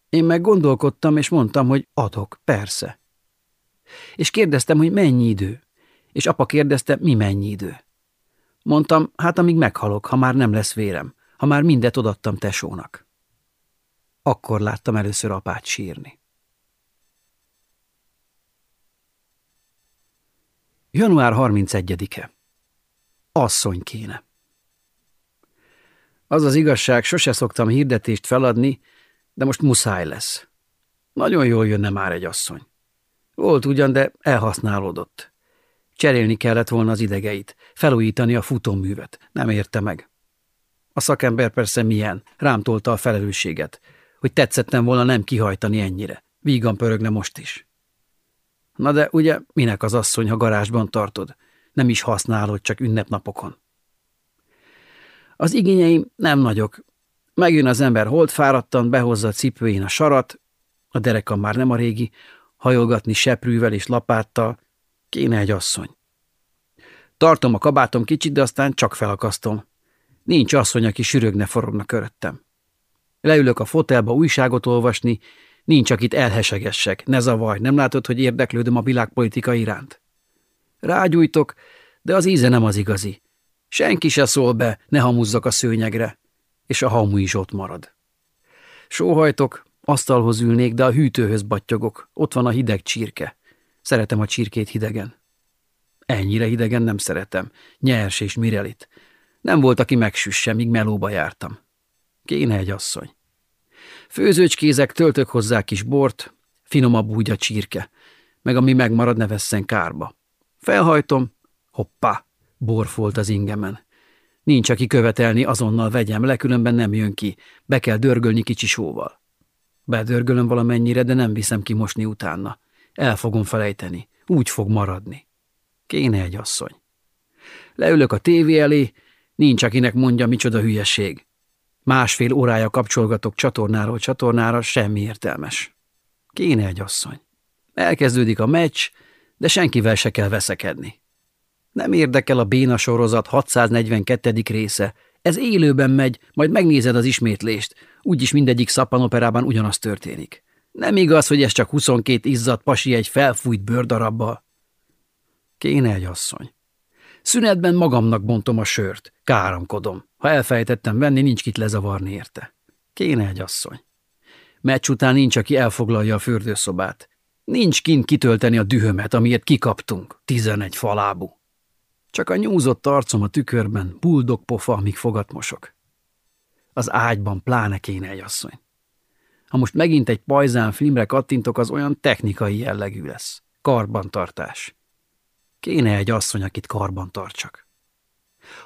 Én meg gondolkodtam, és mondtam, hogy adok, persze. És kérdeztem, hogy mennyi idő. És apa kérdezte, mi mennyi idő. Mondtam, hát amíg meghalok, ha már nem lesz vérem, ha már mindet odattam tesónak. Akkor láttam először apát sírni. Január 31-e. Asszony kéne. Az az igazság, sose szoktam hirdetést feladni, de most muszáj lesz. Nagyon jól jönne már egy asszony. Volt ugyan, de elhasználódott. Cserélni kellett volna az idegeit, felújítani a futóművet. Nem érte meg. A szakember persze milyen, rám tolta a felelősséget, hogy tetszettem volna nem kihajtani ennyire. Vígan pörögne most is. Na de ugye minek az asszony, ha garázsban tartod? Nem is használod, csak ünnepnapokon. Az igényeim nem nagyok. Megjön az ember holdfáradtan, behozza a cipőjén a sarat, a derekam már nem a régi, hajolgatni seprűvel és lapáttal, kéne egy asszony. Tartom a kabátom kicsit, de aztán csak felakasztom. Nincs asszony, aki sürögne forogna köröttem. Leülök a fotelba újságot olvasni, nincs, akit elhesegessek, ne zavarj, nem látod, hogy érdeklődöm a világpolitika iránt. Rágyújtok, de az íze nem az igazi. Senki se szól be, ne hamuzzak a szőnyegre, és a hamu is ott marad. Sóhajtok, Asztalhoz ülnék, de a hűtőhöz battyogok. Ott van a hideg csirke. Szeretem a csirkét hidegen. Ennyire hidegen nem szeretem. Nyers és mirelit. Nem volt, aki megsüsse, míg melóba jártam. Kéne egy asszony. Főzőcskézek, töltök hozzá kis bort, finomabb úgy a csirke, meg ami megmarad ne vesszen kárba. Felhajtom, hoppá, bor volt az ingemen. Nincs, aki követelni, azonnal vegyem le, különben nem jön ki, be kell dörgölni kicsi sóval. Bedörgölöm valamennyire, de nem viszem ki mosni utána. El fogom felejteni. Úgy fog maradni. Kéne egy asszony. Leülök a tévé elé, nincs, akinek mondja, micsoda hülyeség. Másfél órája kapcsolgatok csatornáról csatornára, semmi értelmes. Kéne egy asszony. Elkezdődik a meccs, de senkivel se kell veszekedni. Nem érdekel a béna sorozat 642. része. Ez élőben megy, majd megnézed az ismétlést. Úgyis mindegyik szappanoperában ugyanaz történik. Nem igaz, hogy ez csak 22 izzadt pasi egy felfújt bőrdarabbal. Kéne egy asszony. Szünetben magamnak bontom a sört, káromkodom. Ha elfejtettem venni, nincs kit lezavarni érte. Kéne egy asszony. Meccs után nincs, aki elfoglalja a fürdőszobát. Nincs kint kitölteni a dühömet, amiért kikaptunk, tizenegy falábú. Csak a nyúzott arcom a tükörben, buldog pofa, amíg fogat mosok. Az ágyban pláne kéne egy asszony. Ha most megint egy pajzán filmre kattintok, az olyan technikai jellegű lesz. Karbantartás. Kéne egy asszony, akit karban tartsak.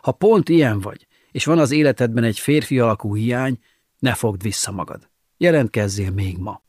Ha pont ilyen vagy, és van az életedben egy férfi alakú hiány, ne fogd vissza magad. Jelentkezzél még ma.